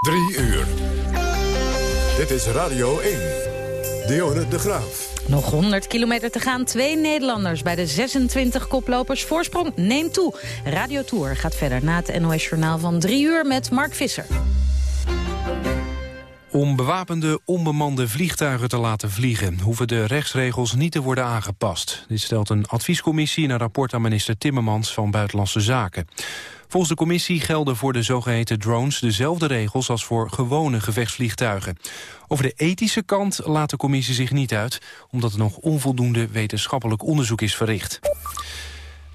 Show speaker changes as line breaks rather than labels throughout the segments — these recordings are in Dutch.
Drie uur. Dit is Radio 1. Dionne de Graaf.
Nog 100 kilometer te gaan. Twee Nederlanders bij de 26 koplopers. Voorsprong neemt toe. Radio Tour gaat verder na het NOS Journaal van 3 uur met Mark Visser.
Om bewapende, onbemande vliegtuigen te laten vliegen... hoeven de rechtsregels niet te worden aangepast. Dit stelt een adviescommissie in een rapport aan minister Timmermans van Buitenlandse Zaken. Volgens de commissie gelden voor de zogeheten drones dezelfde regels als voor gewone gevechtsvliegtuigen. Over de ethische kant laat de commissie zich niet uit, omdat er nog onvoldoende wetenschappelijk onderzoek is verricht.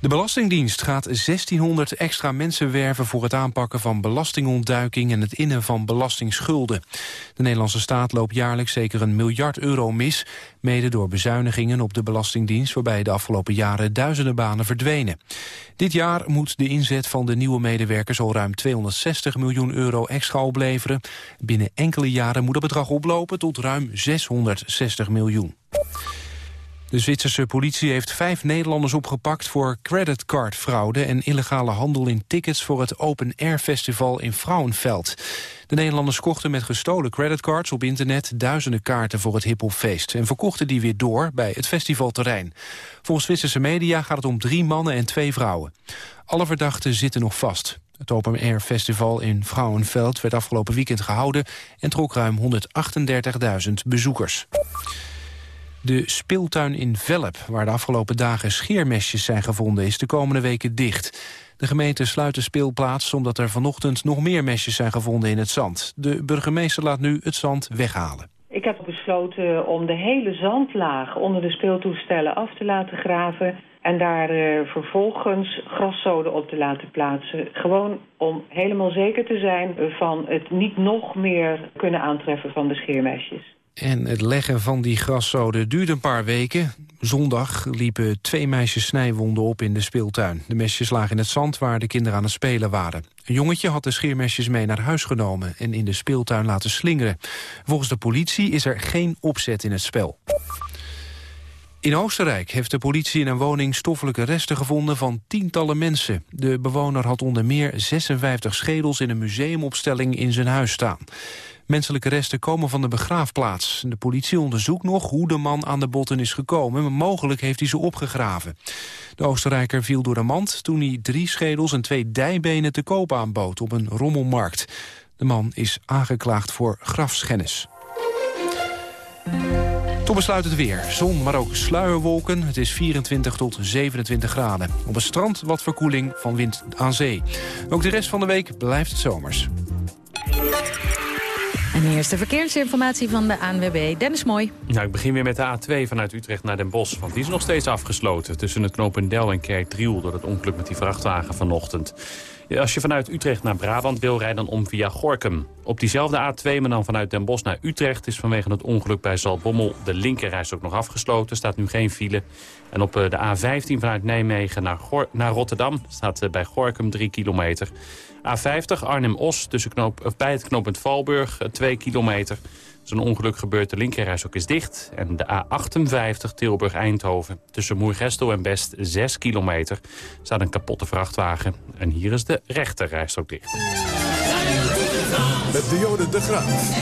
De Belastingdienst gaat 1600 extra mensen werven voor het aanpakken van belastingontduiking en het innen van belastingsschulden. De Nederlandse staat loopt jaarlijks zeker een miljard euro mis, mede door bezuinigingen op de Belastingdienst waarbij de afgelopen jaren duizenden banen verdwenen. Dit jaar moet de inzet van de nieuwe medewerkers al ruim 260 miljoen euro extra opleveren. Binnen enkele jaren moet dat bedrag oplopen tot ruim 660 miljoen. De Zwitserse politie heeft vijf Nederlanders opgepakt voor creditcardfraude en illegale handel in tickets voor het Open Air Festival in Frauenfeld. De Nederlanders kochten met gestolen creditcards op internet duizenden kaarten voor het hiphopfeest en verkochten die weer door bij het festivalterrein. Volgens Zwitserse media gaat het om drie mannen en twee vrouwen. Alle verdachten zitten nog vast. Het Open Air Festival in Frauenfeld werd afgelopen weekend gehouden en trok ruim 138.000 bezoekers. De speeltuin in Velp, waar de afgelopen dagen scheermesjes zijn gevonden, is de komende weken dicht. De gemeente sluit de speelplaats omdat er vanochtend nog meer mesjes zijn gevonden in het zand. De burgemeester laat nu het zand weghalen.
Ik heb besloten om de hele zandlaag onder de speeltoestellen af te laten graven... en daar uh, vervolgens graszoden op te laten plaatsen. Gewoon om helemaal zeker te zijn van het niet nog meer kunnen aantreffen van de scheermesjes.
En het leggen van die graszoden duurde een paar weken. Zondag liepen twee meisjes snijwonden op in de speeltuin. De mesjes lagen in het zand waar de kinderen aan het spelen waren. Een jongetje had de scheermesjes mee naar huis genomen... en in de speeltuin laten slingeren. Volgens de politie is er geen opzet in het spel. In Oostenrijk heeft de politie in een woning stoffelijke resten gevonden van tientallen mensen. De bewoner had onder meer 56 schedels in een museumopstelling in zijn huis staan. Menselijke resten komen van de begraafplaats. De politie onderzoekt nog hoe de man aan de botten is gekomen... maar mogelijk heeft hij ze opgegraven. De Oostenrijker viel door de mand toen hij drie schedels en twee dijbenen te koop aanbood op een rommelmarkt. De man is aangeklaagd voor grafschennis. Tot besluit het weer. Zon, maar ook sluierwolken. Het is 24 tot 27 graden. Op het strand wat verkoeling van wind aan zee. Ook de rest van de week blijft het zomers.
En is de verkeersinformatie van de ANWB. Dennis Mooi.
Nou, ik begin weer met de A2 vanuit Utrecht naar Den Bosch. Want die is nog steeds afgesloten tussen het knooppunt en Kerkdriel... door het ongeluk met die vrachtwagen vanochtend. Als je vanuit Utrecht naar Brabant wil, rijden dan om via Gorkum. Op diezelfde A2, maar dan vanuit Den Bosch naar Utrecht... is vanwege het ongeluk bij Zaltbommel de linkerreis ook nog afgesloten. staat nu geen file. En op eh, de A15 vanuit Nijmegen naar, naar Rotterdam... staat eh, bij Gorkum 3 kilometer. A50 Arnhem-Os knoop, bij het knooppunt Valburg, 2 eh, kilometer. Zo'n ongeluk gebeurt, de linkerreis ook is dicht. En de A58 Tilburg-Eindhoven tussen Moergestel en Best 6 kilometer... staat een kapotte vrachtwagen. En hier is de rechterreis ook dicht.
Met Dionne de Graaf.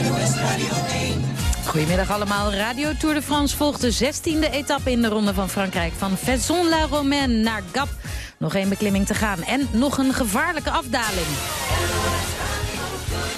Goedemiddag allemaal. Radio Tour de France volgt de 16e etappe in de Ronde van Frankrijk. Van Vaison-la-Romaine naar Gap. Nog één beklimming te gaan en nog een gevaarlijke afdaling.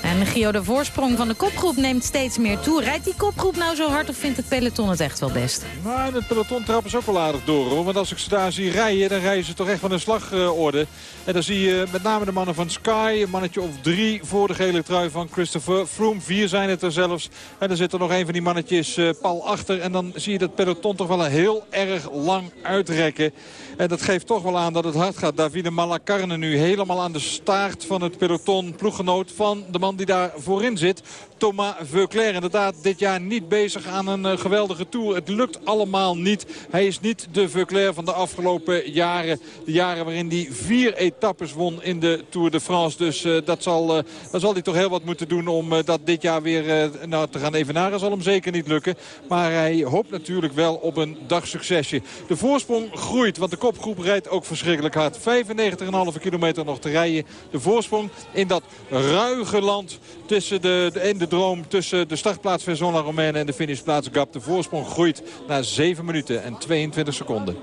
En Gio, de voorsprong van de kopgroep neemt steeds meer toe. Rijdt die kopgroep nou zo hard of vindt het peloton het echt wel best?
Maar het peloton trappen ze ook wel aardig door. Want als ik ze daar zie rijden, dan rijden ze toch echt van een slagorde. En dan zie je met name de mannen van Sky. Een mannetje of drie voor de gele trui van Christopher Froome. Vier zijn het er zelfs. En dan zit er nog een van die mannetjes uh, pal achter. En dan zie je dat peloton toch wel een heel erg lang uitrekken. En dat geeft toch wel aan dat het hard gaat. Davide Malacarne nu helemaal aan de staart van het peloton. Ploeggenoot van de man die daar voorin zit. Thomas Veuclair. Inderdaad dit jaar niet bezig aan een uh, geweldige tour. Het lukt allemaal niet. Hij is niet de Veuclair van de afgelopen jaren. De jaren waarin hij vier etappes won in de Tour de France. Dus uh, dat, zal, uh, zal hij toch heel wat moeten doen om dat dit jaar weer nou, te gaan evenaren. Zal hem zeker niet lukken. Maar hij hoopt natuurlijk wel op een dagsuccesje. De voorsprong groeit, want de kopgroep rijdt ook verschrikkelijk hard. 95,5 kilometer nog te rijden. De voorsprong in dat ruige land tussen de, in de droom tussen de startplaats Verzon Romaine en de finishplaats Gap. De voorsprong groeit naar 7 minuten en 22 seconden.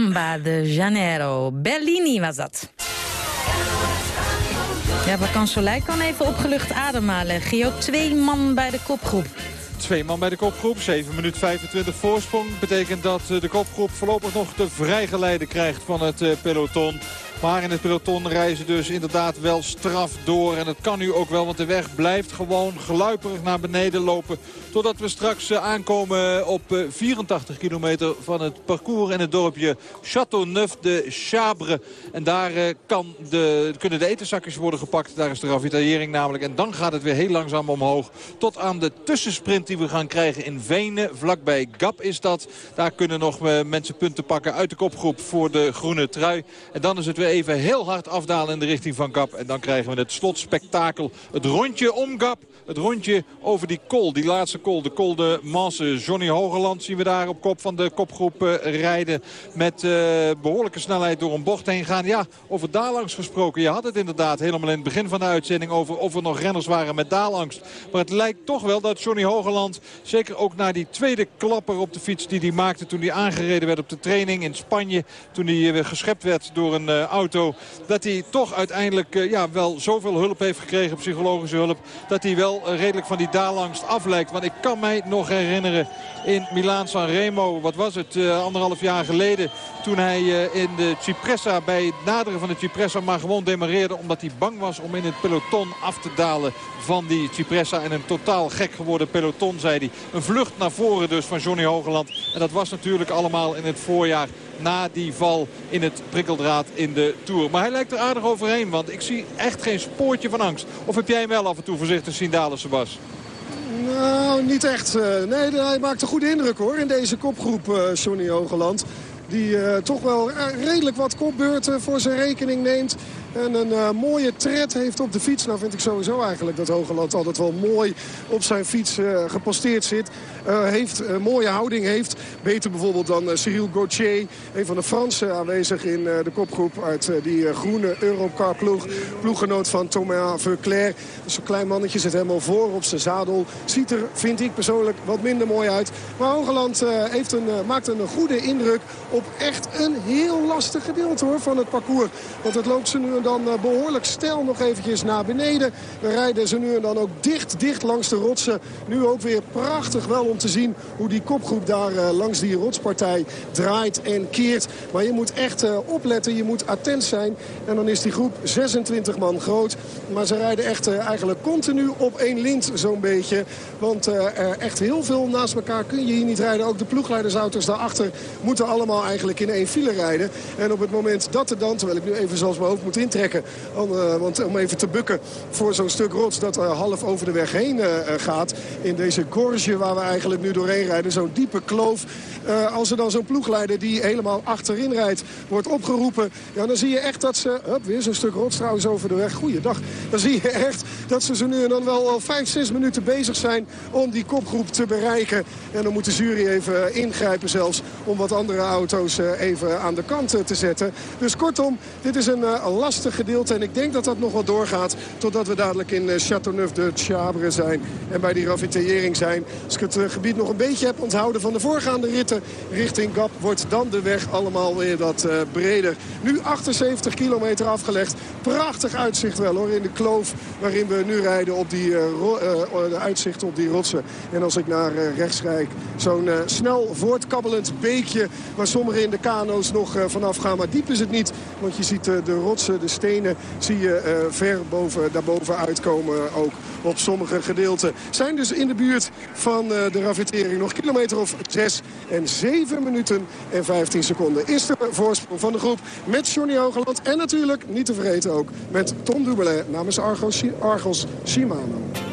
Samba de Janeiro. Bellini was dat. Ja, Vacan Soleil kan even opgelucht ademhalen. Gio, twee man bij de kopgroep.
Twee man bij de kopgroep. 7 minuten 25 voorsprong. Betekent dat eh, de kopgroep voorlopig nog de vrijgeleide krijgt van het eh, peloton. Maar in het peloton reizen dus inderdaad wel straf door. En dat kan nu ook wel, want de weg blijft gewoon geluiperig naar beneden lopen. Totdat we straks eh, aankomen op 84 eh, kilometer van het parcours in het dorpje Châteauneuf de Chabre. En daar eh, kan de, kunnen de etenzakjes worden gepakt. Daar is de ravitaillering namelijk. En dan gaat het weer heel langzaam omhoog. Tot aan de tussensprint die we gaan krijgen in Venen. Vlakbij Gap is dat. Daar kunnen nog mensen punten pakken uit de kopgroep voor de groene trui. En dan is het weer even heel hard afdalen in de richting van Gap. En dan krijgen we het slotspektakel. Het rondje om Gap. Het rondje over die kol, die laatste kol. De kol de Manse. Johnny Hogeland zien we daar op kop van de kopgroep uh, rijden. Met uh, behoorlijke snelheid door een bocht heen gaan. Ja, over daalangst gesproken. Je had het inderdaad helemaal in het begin van de uitzending over of er nog renners waren met daalangst. Maar het lijkt toch wel dat Johnny Hogeland, zeker ook na die tweede klapper op de fiets die hij maakte toen hij aangereden werd op de training in Spanje. Toen hij uh, geschept werd door een auto. Dat hij toch uiteindelijk ja, wel zoveel hulp heeft gekregen, psychologische hulp. Dat hij wel uh, redelijk van die daalangst aflijkt. Want ik kan mij nog herinneren in Milaan-San Remo. Wat was het? Uh, anderhalf jaar geleden. Toen hij in de Cipressa bij het naderen van de Cipressa maar gewoon demareerde. Omdat hij bang was om in het peloton af te dalen van die Cipressa. En een totaal gek geworden peloton, zei hij. Een vlucht naar voren dus van Johnny Hogeland. En dat was natuurlijk allemaal in het voorjaar na die val in het prikkeldraad in de Tour. Maar hij lijkt er aardig overheen, want ik zie echt geen spoortje van angst. Of heb jij hem wel af en toe voorzichtig zien dalen, Sebas?
Nou, niet echt. Nee, hij maakt een goede indruk hoor in deze kopgroep, uh, Johnny Hogeland. Die uh, toch wel redelijk wat kopbeurten voor zijn rekening neemt. En een mooie tred heeft op de fiets. Nou vind ik sowieso eigenlijk dat Hogeland altijd wel mooi op zijn fiets geposteerd zit. heeft een mooie houding heeft. Beter bijvoorbeeld dan Cyril Gauthier. Een van de Fransen aanwezig in de kopgroep uit die groene Europcar ploeg. Ploeggenoot van Thomas Verclair. Zo'n klein mannetje zit helemaal voor op zijn zadel. Ziet er, vind ik persoonlijk, wat minder mooi uit. Maar Hogeland heeft een, maakt een goede indruk op echt een heel lastig gedeelte hoor, van het parcours. Want het loopt ze nu dan behoorlijk stijl nog eventjes naar beneden. We rijden ze nu en dan ook dicht, dicht langs de rotsen. Nu ook weer prachtig wel om te zien hoe die kopgroep daar langs die rotspartij draait en keert. Maar je moet echt opletten, je moet attent zijn. En dan is die groep 26 man groot. Maar ze rijden echt eigenlijk continu op één lint zo'n beetje. Want echt heel veel naast elkaar kun je hier niet rijden. Ook de ploegleidersauto's daarachter moeten allemaal eigenlijk in één file rijden. En op het moment dat er dan, terwijl ik nu even zelfs mijn hoofd moet intrekken... want om even te bukken voor zo'n stuk rots dat half over de weg heen gaat... in deze gorge waar we eigenlijk nu doorheen rijden, zo'n diepe kloof... als er dan zo'n ploegleider die helemaal achterin rijdt wordt opgeroepen... Ja, dan zie je echt dat ze... Hup, weer zo'n stuk rots trouwens over de weg. Goeiedag. Dan zie je echt dat ze zo nu en dan wel al 5, 6 minuten bezig zijn... om die kopgroep te bereiken. En dan moet de jury even ingrijpen zelfs... om wat andere auto's even aan de kant te zetten. Dus kortom, dit is een lastig gedeelte. En ik denk dat dat nog wel doorgaat... totdat we dadelijk in Châteauneuf de Chabre zijn... en bij die ravitaillering zijn. Als ik het gebied nog een beetje heb onthouden van de voorgaande ritten... richting Gap wordt dan de weg allemaal weer dat breder. Nu 78 kilometer afgelegd. Prachtig uitzicht wel hoor in de kloof waarin we nu rijden op die uitzicht op die rotsen. En als ik naar rechts rijd, zo'n snel voortkabbelend beekje waar sommigen in de kano's nog vanaf gaan. Maar diep is het niet, want je ziet de rotsen, de stenen zie je ver boven, daarboven uitkomen ook op sommige gedeelten. Zijn dus in de buurt van de ravitering nog kilometer of 6 en 7 minuten en 15 seconden. Is de voorsprong van de groep met Johnny Hogeland. En natuurlijk, niet te vergeten ook, met Tom Dumoulin namens Argos, Argos Shimano.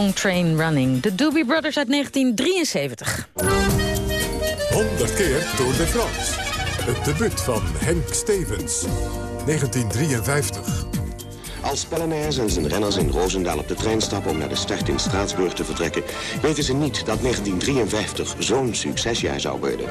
Long Train Running. De Doobie Brothers uit 1973.
100 keer Tour de France. Het debuut van Henk Stevens. 1953.
Als Polonaise en zijn renners in Roosendaal op de trein stappen om naar de start in Straatsburg te vertrekken, weten ze niet dat 1953 zo'n succesjaar zou worden.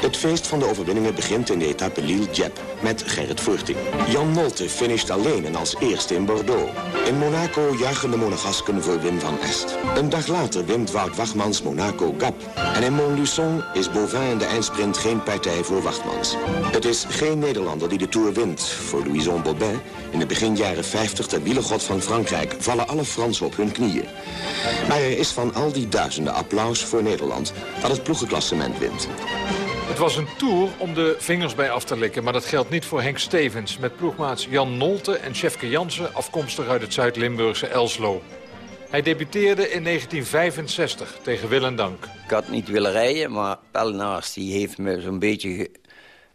Het feest van de overwinningen begint in de etappe Lille-Dieppe met Gerrit Voorting. Jan Nolte finisht alleen en als eerste in Bordeaux. In Monaco juichen de Monegasken voor Wim van Est. Een dag later wint Wout Wachmans Monaco Gap. En in Montluçon is Bovin in de eindsprint geen partij voor Wachtmans. Het is geen Nederlander die de Tour wint. Voor Louison Bobin, in de begin jaren 50 de wielengod van Frankrijk, vallen alle Fransen op hun knieën. Maar er is van al die duizenden applaus voor Nederland dat het ploegenklassement wint.
Het was een tour om de vingers bij af te likken. Maar dat geldt niet voor Henk Stevens. Met ploegmaats Jan Nolte en Chefke Jansen afkomstig uit het Zuid-Limburgse Elslo. Hij debuteerde in 1965 tegen Willendank.
Ik had niet willen rijden, maar Pellenaars die heeft me zo'n beetje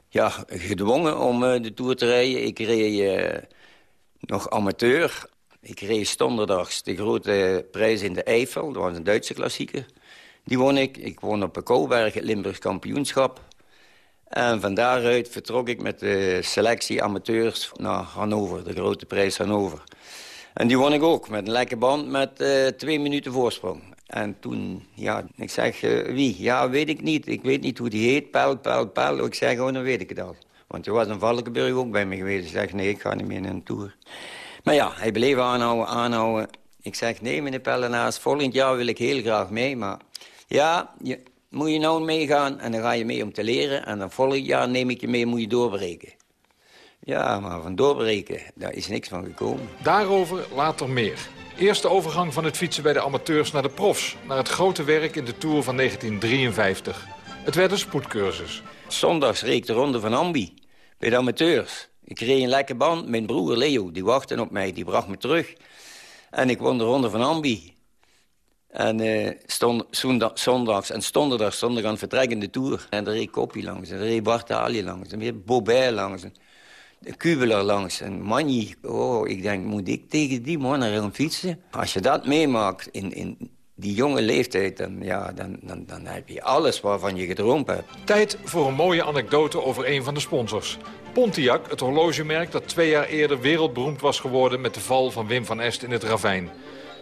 ja, gedwongen om eh, de Tour te rijden. Ik reed eh, nog amateur. Ik reed donderdags de grote prijs in de Eifel. Dat was een Duitse klassieker. Die won ik. Ik won op de Kouwberg het Limburgs kampioenschap. En van daaruit vertrok ik met de selectie amateurs naar Hannover, de grote prijs Hannover. En die won ik ook met een lekke band met eh, twee minuten voorsprong. En toen, ja, ik zeg, eh, wie? Ja, weet ik niet. Ik weet niet hoe die heet. Pel, pel, pel. Ik zeg, oh, dan weet ik het al. Want er was een Valkenburg ook bij me geweest. Ik zeg, nee, ik ga niet meer naar een tour. Maar ja, hij bleef aanhouden, aanhouden. Ik zeg, nee, meneer Pellenaars, volgend jaar wil ik heel graag mee. Maar ja, je, moet je nou meegaan en dan ga je mee om te leren. En dan volgend jaar neem ik je mee, moet je doorbreken. Ja, maar van doorbreken, daar is niks van gekomen.
Daarover later meer. Eerst de overgang van het fietsen bij de amateurs naar de profs. Naar het grote werk in de Tour van 1953. Het werd een spoedcursus.
Zondags reed ik de ronde van Ambi, bij de amateurs. Ik reed een lekker band, mijn broer Leo, die wachtte op mij, die bracht me terug. En ik won de ronde van Ambi. En eh, stond, zondag, zondags en donderdag stond ik aan het vertrek in de Tour. En er reed Koppie langs, en er reed Bartali langs, en weer Bobert langs. En Kubeler langs, en Manji. Oh, ik denk, moet ik tegen die mannen gaan fietsen? Als je dat meemaakt in, in die jonge leeftijd, dan, ja, dan, dan, dan heb je alles waarvan je gedroomd hebt.
Tijd voor een mooie anekdote over een van de sponsors. Pontiac, het horlogemerk dat twee jaar eerder wereldberoemd was geworden... met de val van Wim van Est in het ravijn.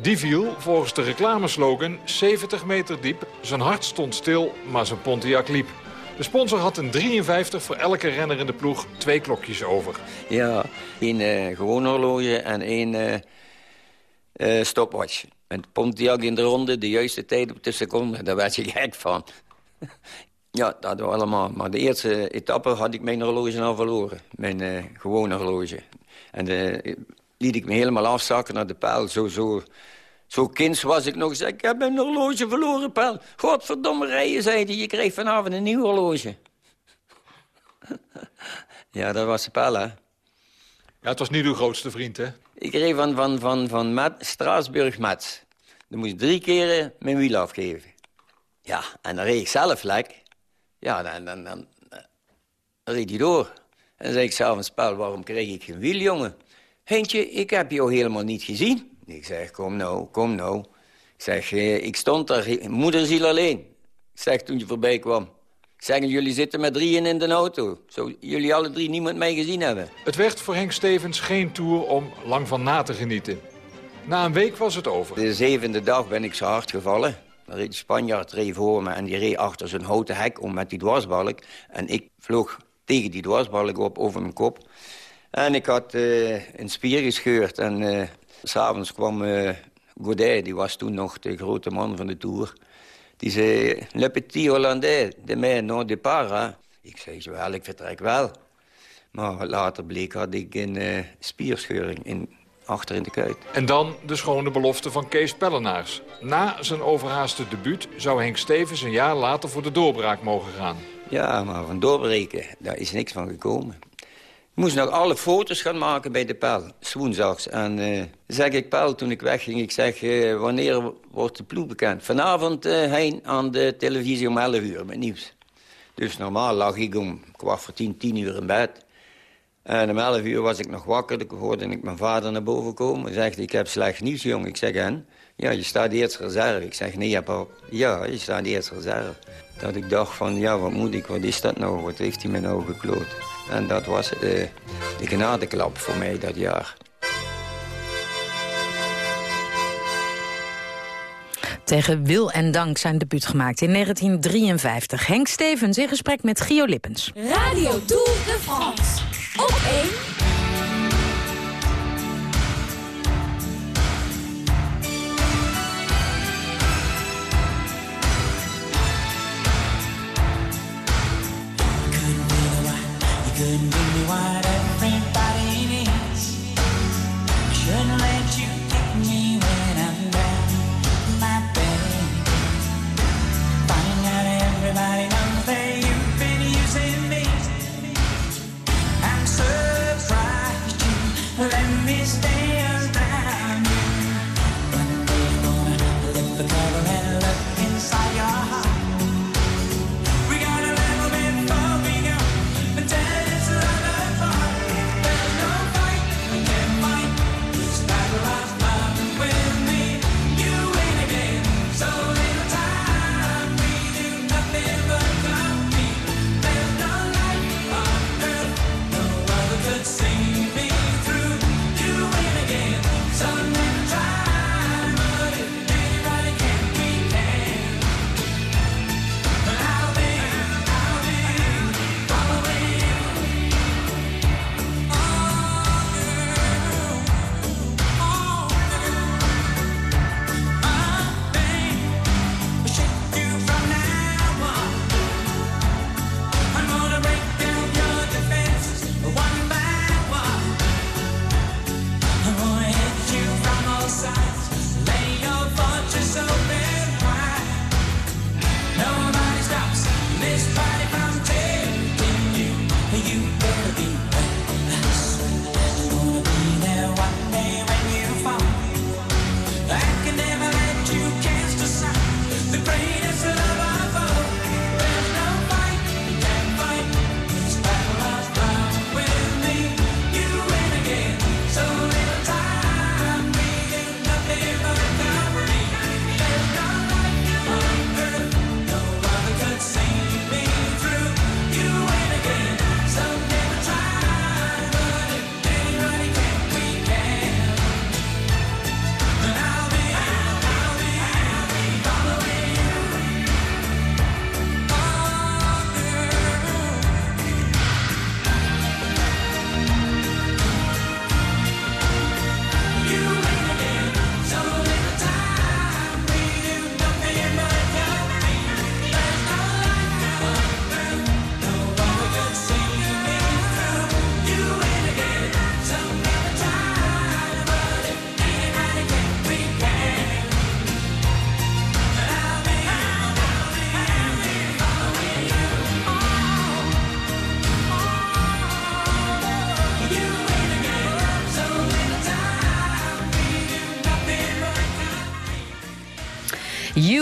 Die viel, volgens de reclameslogan, 70 meter diep. Zijn hart stond stil, maar zijn Pontiac liep. De sponsor had een 53 voor elke renner in de ploeg twee klokjes over.
Ja, één eh, gewoon horloge en één eh, eh, stopwatch. Met Pontiac in de ronde, de juiste tijd op de seconde. Daar werd je gek van. ja, dat we allemaal. Maar de eerste etappe had ik mijn horloge al verloren. Mijn gewone horloge. En eh, liet ik me helemaal afzakken naar de pijl. Zo, zo, zo kinds was ik nog. Zei, ik heb mijn horloge verloren, pijl. Godverdomme rijden, zei hij. Je krijgt vanavond een nieuw horloge. ja, dat was de pijl, hè.
Ja, het was niet uw grootste vriend, hè?
Ik reed van, van, van, van Mat, Straatsburg Mats. Dan moest ik drie keren mijn wiel afgeven. Ja, en dan reed ik zelf lek. Ja, dan, dan, dan, dan reed hij door. En dan zei ik s'avonds, Paul, waarom kreeg ik geen wiel, jongen? Heintje, ik heb jou helemaal niet gezien. Ik zeg, kom nou, kom nou. Ik zeg, eh, ik stond daar, moederziel alleen. Ik zeg, toen je voorbij kwam. Ik zeg, jullie zitten met drieën in de auto. Zo jullie alle drie niemand mij gezien hebben.
Het werd voor Henk Stevens geen tour om lang van na te genieten. Na een week was het over.
De zevende dag ben ik zo hard gevallen. Dan reed Spanjaard reed voor me en die reed achter zijn houten hek om met die dwarsbalk. En ik vloog tegen die dwarsbalk op over mijn kop. En ik had eh, een spier gescheurd. En uh, s'avonds kwam uh, Godet, die was toen nog de grote man van de Tour. Die zei, le petit Hollandais, de mij non départ. Hè? Ik zei, wel, ik vertrek wel. Maar later bleek had ik een uh, spierscheuring in, achter in de kuit.
En dan de schone belofte van Kees Pellenaars. Na zijn overhaaste debuut zou Henk Stevens een jaar later voor de doorbraak mogen gaan.
Ja, maar van doorbreken, daar is niks van gekomen. Moest nog alle foto's gaan maken bij de Pel, woensdags. En uh, zeg ik Pel, toen ik wegging, ik zeg, uh, wanneer wordt de ploeg bekend? Vanavond uh, heen aan de televisie om 11 uur met nieuws. Dus normaal lag ik om kwart voor tien, tien uur in bed. En om elf uur was ik nog wakker. Ik hoorde ik mijn vader naar boven komen. Hij zegt, ik heb slecht nieuws, jong. Ik zeg, en? Ja, je staat eerst reserve. Ik zeg, nee, pap. Ja, je staat eerst reserve. Dat ik dacht van, ja, wat moet ik? Wat is dat nou? Wat heeft hij me nou gekloot? En dat was de, de genadeklap voor mij dat jaar.
Tegen wil en dank zijn debuut gemaakt in 1953. Henk Stevens in gesprek met Gio Lippens.
Radio Tour de France. Op 1. Couldn't give me what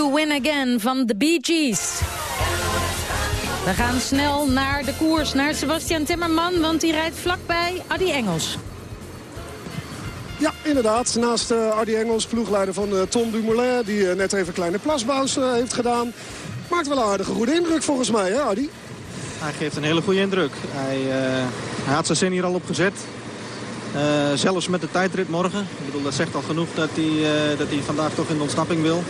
You Win Again
van de Bee Gees. We gaan snel naar de koers, naar Sebastian Timmerman, want die rijdt vlakbij Adi Engels.
Ja, inderdaad. Naast eh Ardy Engels, ploegleider van eh, Tom Dumoulin... die eh, net even een kleine plasbouws heeft gedaan. Maakt wel een aardige goede indruk volgens mij, hè Ardy?
Hij geeft een hele goede indruk. Hij, eh, hij had zijn zin hier al op gezet. Eh, zelfs met de tijdrit morgen. Ik bedoel, dat zegt al genoeg dat hij, eh, dat hij vandaag toch in de ontsnapping wil.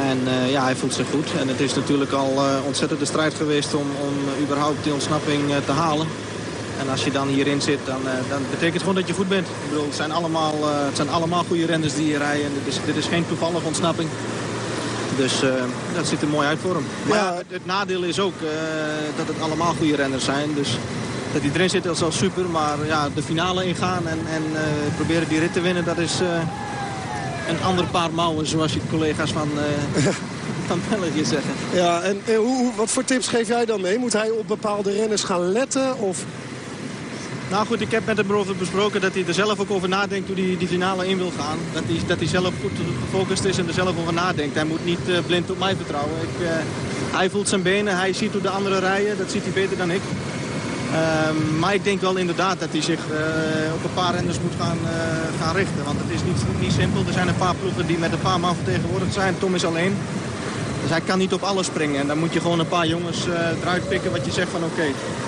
En eh, ja, hij voelt zich goed. En het is natuurlijk al eh, ontzettend de strijd geweest om, om überhaupt die ontsnapping eh, te halen. En als je dan hierin zit, dan, dan betekent het gewoon dat je goed bent. Ik bedoel, het zijn allemaal, het zijn allemaal goede renners die hier rijden. En dit, is, dit is geen toevallige ontsnapping. Dus dat ziet er mooi uit voor hem. Maar ja, het, het nadeel is ook dat het allemaal goede renners zijn. Dus dat die erin zit, dat is al super. Maar ja, de finale ingaan en, en proberen die rit te winnen, dat is een ander paar mouwen. Zoals je collega's van, eh van België zeggen.
Ja, en eh, hoe, wat voor tips geef jij dan mee? Moet hij op bepaalde renners gaan letten? Of...
Nou goed, ik heb met hem erover besproken dat hij er zelf ook over nadenkt hoe hij die finale in wil gaan. Dat hij, dat hij zelf goed gefocust is en er zelf over nadenkt. Hij moet niet eh, blind op mij vertrouwen. Ik, hij voelt zijn benen, hij ziet hoe de anderen rijden. Dat ziet hij beter dan ik. Ehm, maar ik denk wel inderdaad dat hij zich eh, op een paar renners moet gaan, eh, gaan richten. Want het is niet, niet simpel. Er zijn een paar ploegen die met een paar man vertegenwoordigd zijn. Tom is alleen. Dus hij kan niet op alles springen. En dan moet je gewoon een paar jongens eh, eruit pikken wat je zegt van oké,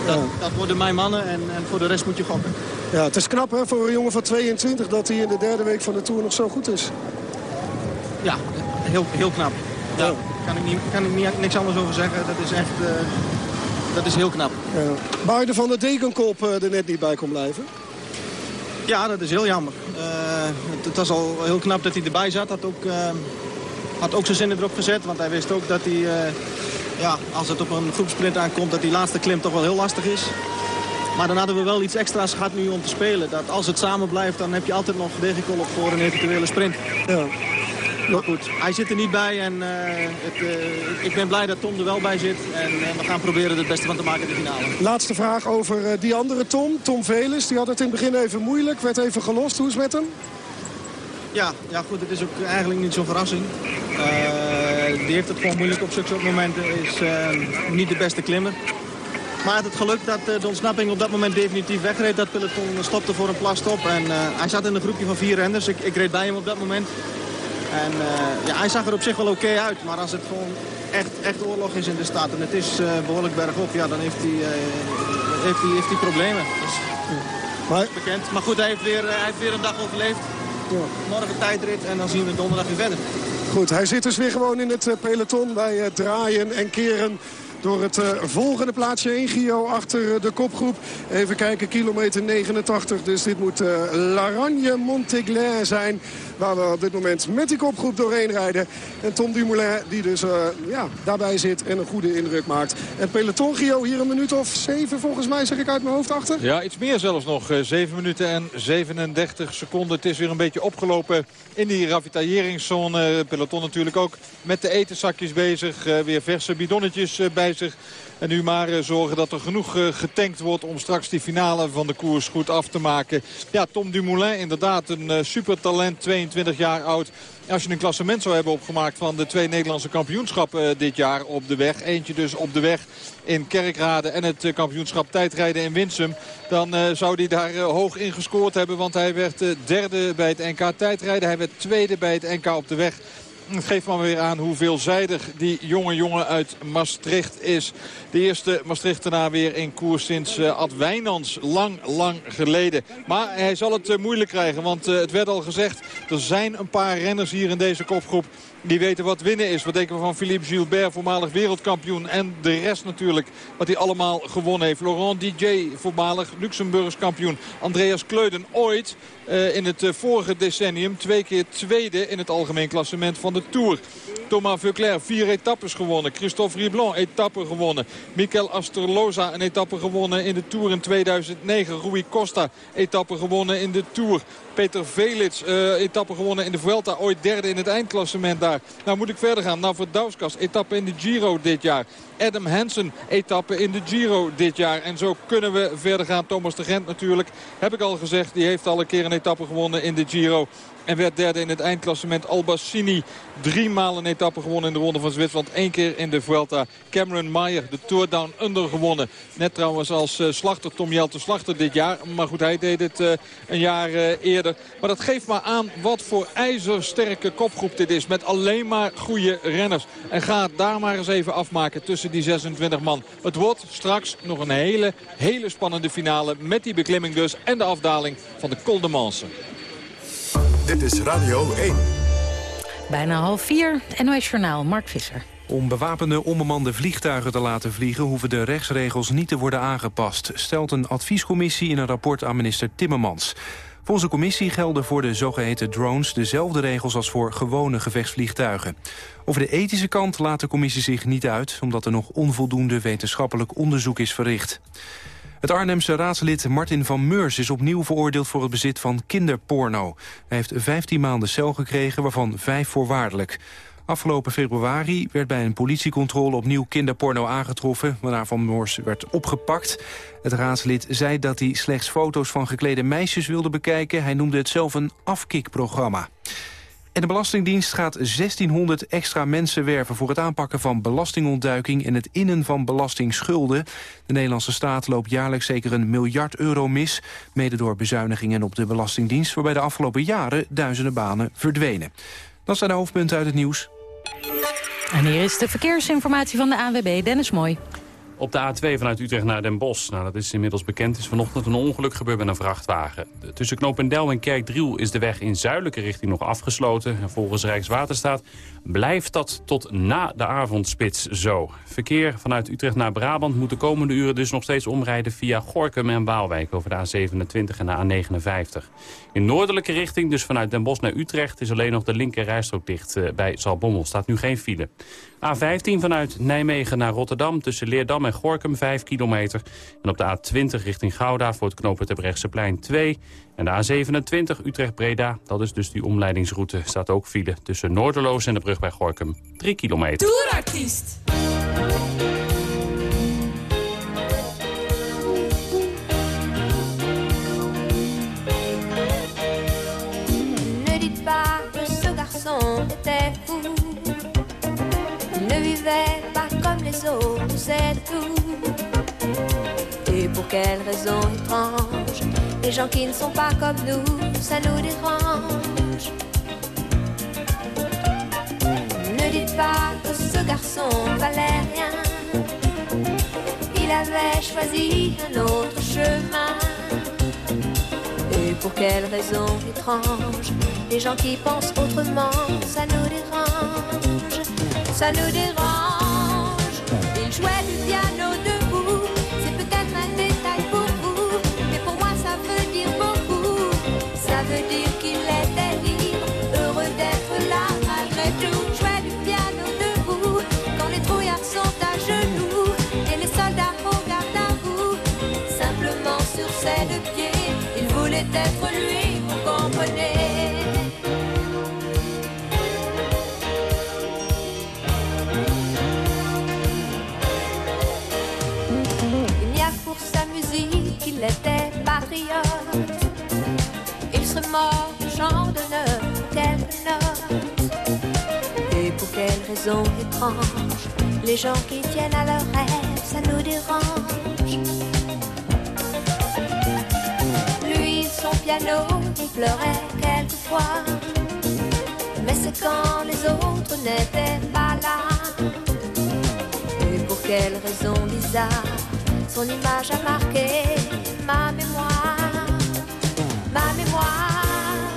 dat, dat worden mijn mannen en, en voor de rest moet je gokken.
Ja, het is knap hè, voor een jongen van 22 dat hij in de derde week van de Tour nog zo goed is.
Ja, heel, heel knap. Ja, kan ik, niet, kan ik niet, niks anders over zeggen. Dat is echt dat is heel knap.
Ja. Baarden van de Dekenkop eh, er net niet bij kon blijven.
Ja, dat is heel jammer. Eh, het, het was al heel knap dat hij erbij zat. Had ook, eh, had ook zijn zinnen erop gezet. Want hij wist ook dat hij, ja, als het op een groepsprint aankomt... dat die laatste klim toch wel heel lastig is. Maar dan hadden we wel iets extra's gehad nu om te spelen. Dat als het samen blijft, dan heb je altijd nog Degenkol op voor een eventuele sprint.
Ja.
Maar goed, hij zit er niet bij en eh, het, eh, ik ben blij dat Tom er wel bij zit. En eh, we gaan proberen er het beste van te maken in de finale.
Laatste vraag over die andere Tom, Tom Velis. Die had het in het begin even moeilijk, werd even gelost. Hoe is het met hem?
Ja, ja goed, het is ook eigenlijk niet zo'n verrassing. Die heeft het gewoon moeilijk op zulke soort momenten. Is niet de beste klimmer. Maar het geluk dat de ontsnapping op dat moment definitief wegreed. Dat peloton stopte voor een plastop. En hij zat in een groepje van vier renners. Ik, ik reed bij hem op dat moment. En eh, ja, hij zag er op zich wel oké uit. Maar als het gewoon echt, echt oorlog is in de stad en het is eh, behoorlijk bergop... Ja, dan heeft hij, eh, heeft hij, heeft hij problemen. Dat is
Maar,
bekend. Maar goed, hij heeft weer, hij heeft weer een dag overleefd. Morgen tijdrit en dan zien we donderdag weer verder.
Goed, hij zit dus weer gewoon in het peloton bij draaien en keren door het eh, volgende plaatsje 1 Gio achter eh, de kopgroep. Even kijken, kilometer 89. Dus dit moet eh Laragne Monteglain zijn. Waar we op dit moment met die kopgroep doorheen rijden. En Tom Dumoulin die dus ja, daarbij zit en een goede indruk maakt. En peloton Gio hier een minuut of zeven volgens mij zeg ik uit mijn hoofd achter.
Ja, iets meer zelfs nog. Eh, 7 minuten en 37 seconden. Het is weer een beetje opgelopen in die ravitailleringszone. Peloton natuurlijk ook met de etenzakjes bezig. Weer verse bidonnetjes eh, En nu maar eh, zorgen dat er genoeg eh, getankt wordt om straks die finale van de koers goed af te maken. Ja, Tom Dumoulin inderdaad een eh, supertalent, 22 jaar oud. Als je een klassement zou hebben opgemaakt van de twee Nederlandse kampioenschappen dit jaar op de weg. Eentje dus op de weg in Kerkrade en het kampioenschap tijdrijden in Winsum. Dan zou hij daar hoog in gescoord hebben. Want hij werd derde bij het NK tijdrijden. Hij werd tweede bij het NK op de weg. Het geeft maar weer aan hoe veelzijdig die jonge jongen uit Maastricht is. De eerste Maastrichtenaar weer in koers sinds eh, Ad Wijnands. Lang, lang geleden. Maar hij zal het eh, moeilijk krijgen. Want eh, het werd al gezegd, er zijn een paar renners hier in deze kopgroep die weten wat winnen is. Wat denken we van Philippe Gilbert, voormalig wereldkampioen. En de rest natuurlijk, wat hij allemaal gewonnen heeft. Laurent DJ, voormalig Luxemburgs kampioen. Andreas Kleuden, ooit eh, in het eh, vorige decennium twee keer tweede in het algemeen klassement van de Tour. Thomas Veuclair, vier etappes gewonnen. Christophe Riblon, etappe gewonnen. Mikel Asterloza, een etappe gewonnen in de Tour in 2009. Rui Costa, etappe gewonnen in de Tour. Peter Velits, eh, etappe gewonnen in de Vuelta. Ooit derde in het eindklassement daar. Nou moet ik verder gaan. Nou voor Dauskas, etappe in de Giro dit jaar. Adam Hansen, etappe in de Giro dit jaar. En zo kunnen we verder gaan. Thomas de Gent natuurlijk, heb ik al gezegd. Die heeft al een keer een etappe gewonnen in de Giro. En werd derde in het eindklassement. Albassini, drie maal een etappe gewonnen in de Ronde van Zwitserland. Eén keer in de Vuelta. Cameron Meyer, de Tour Down Under gewonnen. Net trouwens als eh, slachter, Tom Jelte Slachter dit jaar. Maar goed, hij deed het eh, een jaar eh, eerder. Maar dat geeft maar aan wat voor ijzersterke kopgroep dit is. Met alleen maar goede renners. En ga het daar maar eens even afmaken tussen die 26 man. Het wordt straks nog een hele, hele spannende finale. Met die beklimming dus en de afdaling van de Col de Manse.
Dit is Radio 1.
Bijna half vier, NOS Journaal, Mark Visser.
Om bewapende onbemande vliegtuigen te laten vliegen... hoeven de rechtsregels niet te worden aangepast... stelt een adviescommissie in een rapport aan minister Timmermans. Volgens de commissie gelden voor de zogeheten drones... dezelfde regels als voor gewone gevechtsvliegtuigen. Over de ethische kant laat de commissie zich niet uit... omdat er nog onvoldoende wetenschappelijk onderzoek is verricht. Het Arnhemse raadslid Martin van Meurs is opnieuw veroordeeld voor het bezit van kinderporno. Hij heeft 15 maanden cel gekregen, waarvan vijf voorwaardelijk. Afgelopen februari werd bij een politiecontrole opnieuw kinderporno aangetroffen... waarna Van Meurs werd opgepakt. Het raadslid zei dat hij slechts foto's van geklede meisjes wilde bekijken. Hij noemde het zelf een afkikprogramma. En de Belastingdienst gaat 1600 extra mensen werven... voor het aanpakken van belastingontduiking en het innen van belastingschulden. De Nederlandse staat loopt jaarlijks zeker een miljard euro mis... mede door bezuinigingen op de Belastingdienst... waarbij de afgelopen jaren duizenden banen verdwenen. Dat zijn de hoofdpunten uit het nieuws.
En hier is de verkeersinformatie van de ANWB, Dennis Mooi.
Op de A2 vanuit Utrecht naar Den Bosch. Nou, dat is inmiddels bekend. is vanochtend een ongeluk gebeurd met een vrachtwagen. Tussen Knopendel en Kerkdriel is de weg in zuidelijke richting nog afgesloten. En volgens Rijkswaterstaat blijft dat tot na de avondspits zo. Verkeer vanuit Utrecht naar Brabant moet de komende uren dus nog steeds omrijden via Gorkum en Waalwijk over de A27 en de A59. In noordelijke richting, dus vanuit Den Bosch naar Utrecht, is alleen nog de linker rijstrook dicht eh, bij Zalbommel. Staat nu geen file. A15 vanuit Nijmegen naar Rotterdam tussen Leerdam en Gorkum 5 kilometer. En op de A20 richting Gouda voor het knopen Terbrechtseplein 2. En de A27 Utrecht-Breda, dat is dus die omleidingsroute, staat ook file tussen Noorderloos en de brug bij Gorkum 3 kilometer.
Tourartiest.
Ne dites pas que ce garçon était fou. Il ne vivait pas comme les autres, c'est tout. Et pour quelle raison étrange Les gens qui ne sont pas comme nous, ça nous dérange. Ne dites pas que ce garçon valait rien. Il avait choisi un autre chemin. Et pour quelle raison étrange Les gens qui pensent autrement, ça nous dérange, ça nous dérange. Il jouait du piano il lui, vous comprenez. Il n'y a pour sa musique qu'il était patriote. Il serait mort du d'honneur pour quelques notes. Et pour quelle raison étrange Les gens qui tiennent à leurs rêves, ça nous dérange. Piano, pleurait quelquefois. Mais c'est quand les autres n'étaient pas là. Et pour quelle raison bizarre Son image a marqué ma mémoire? Ma mémoire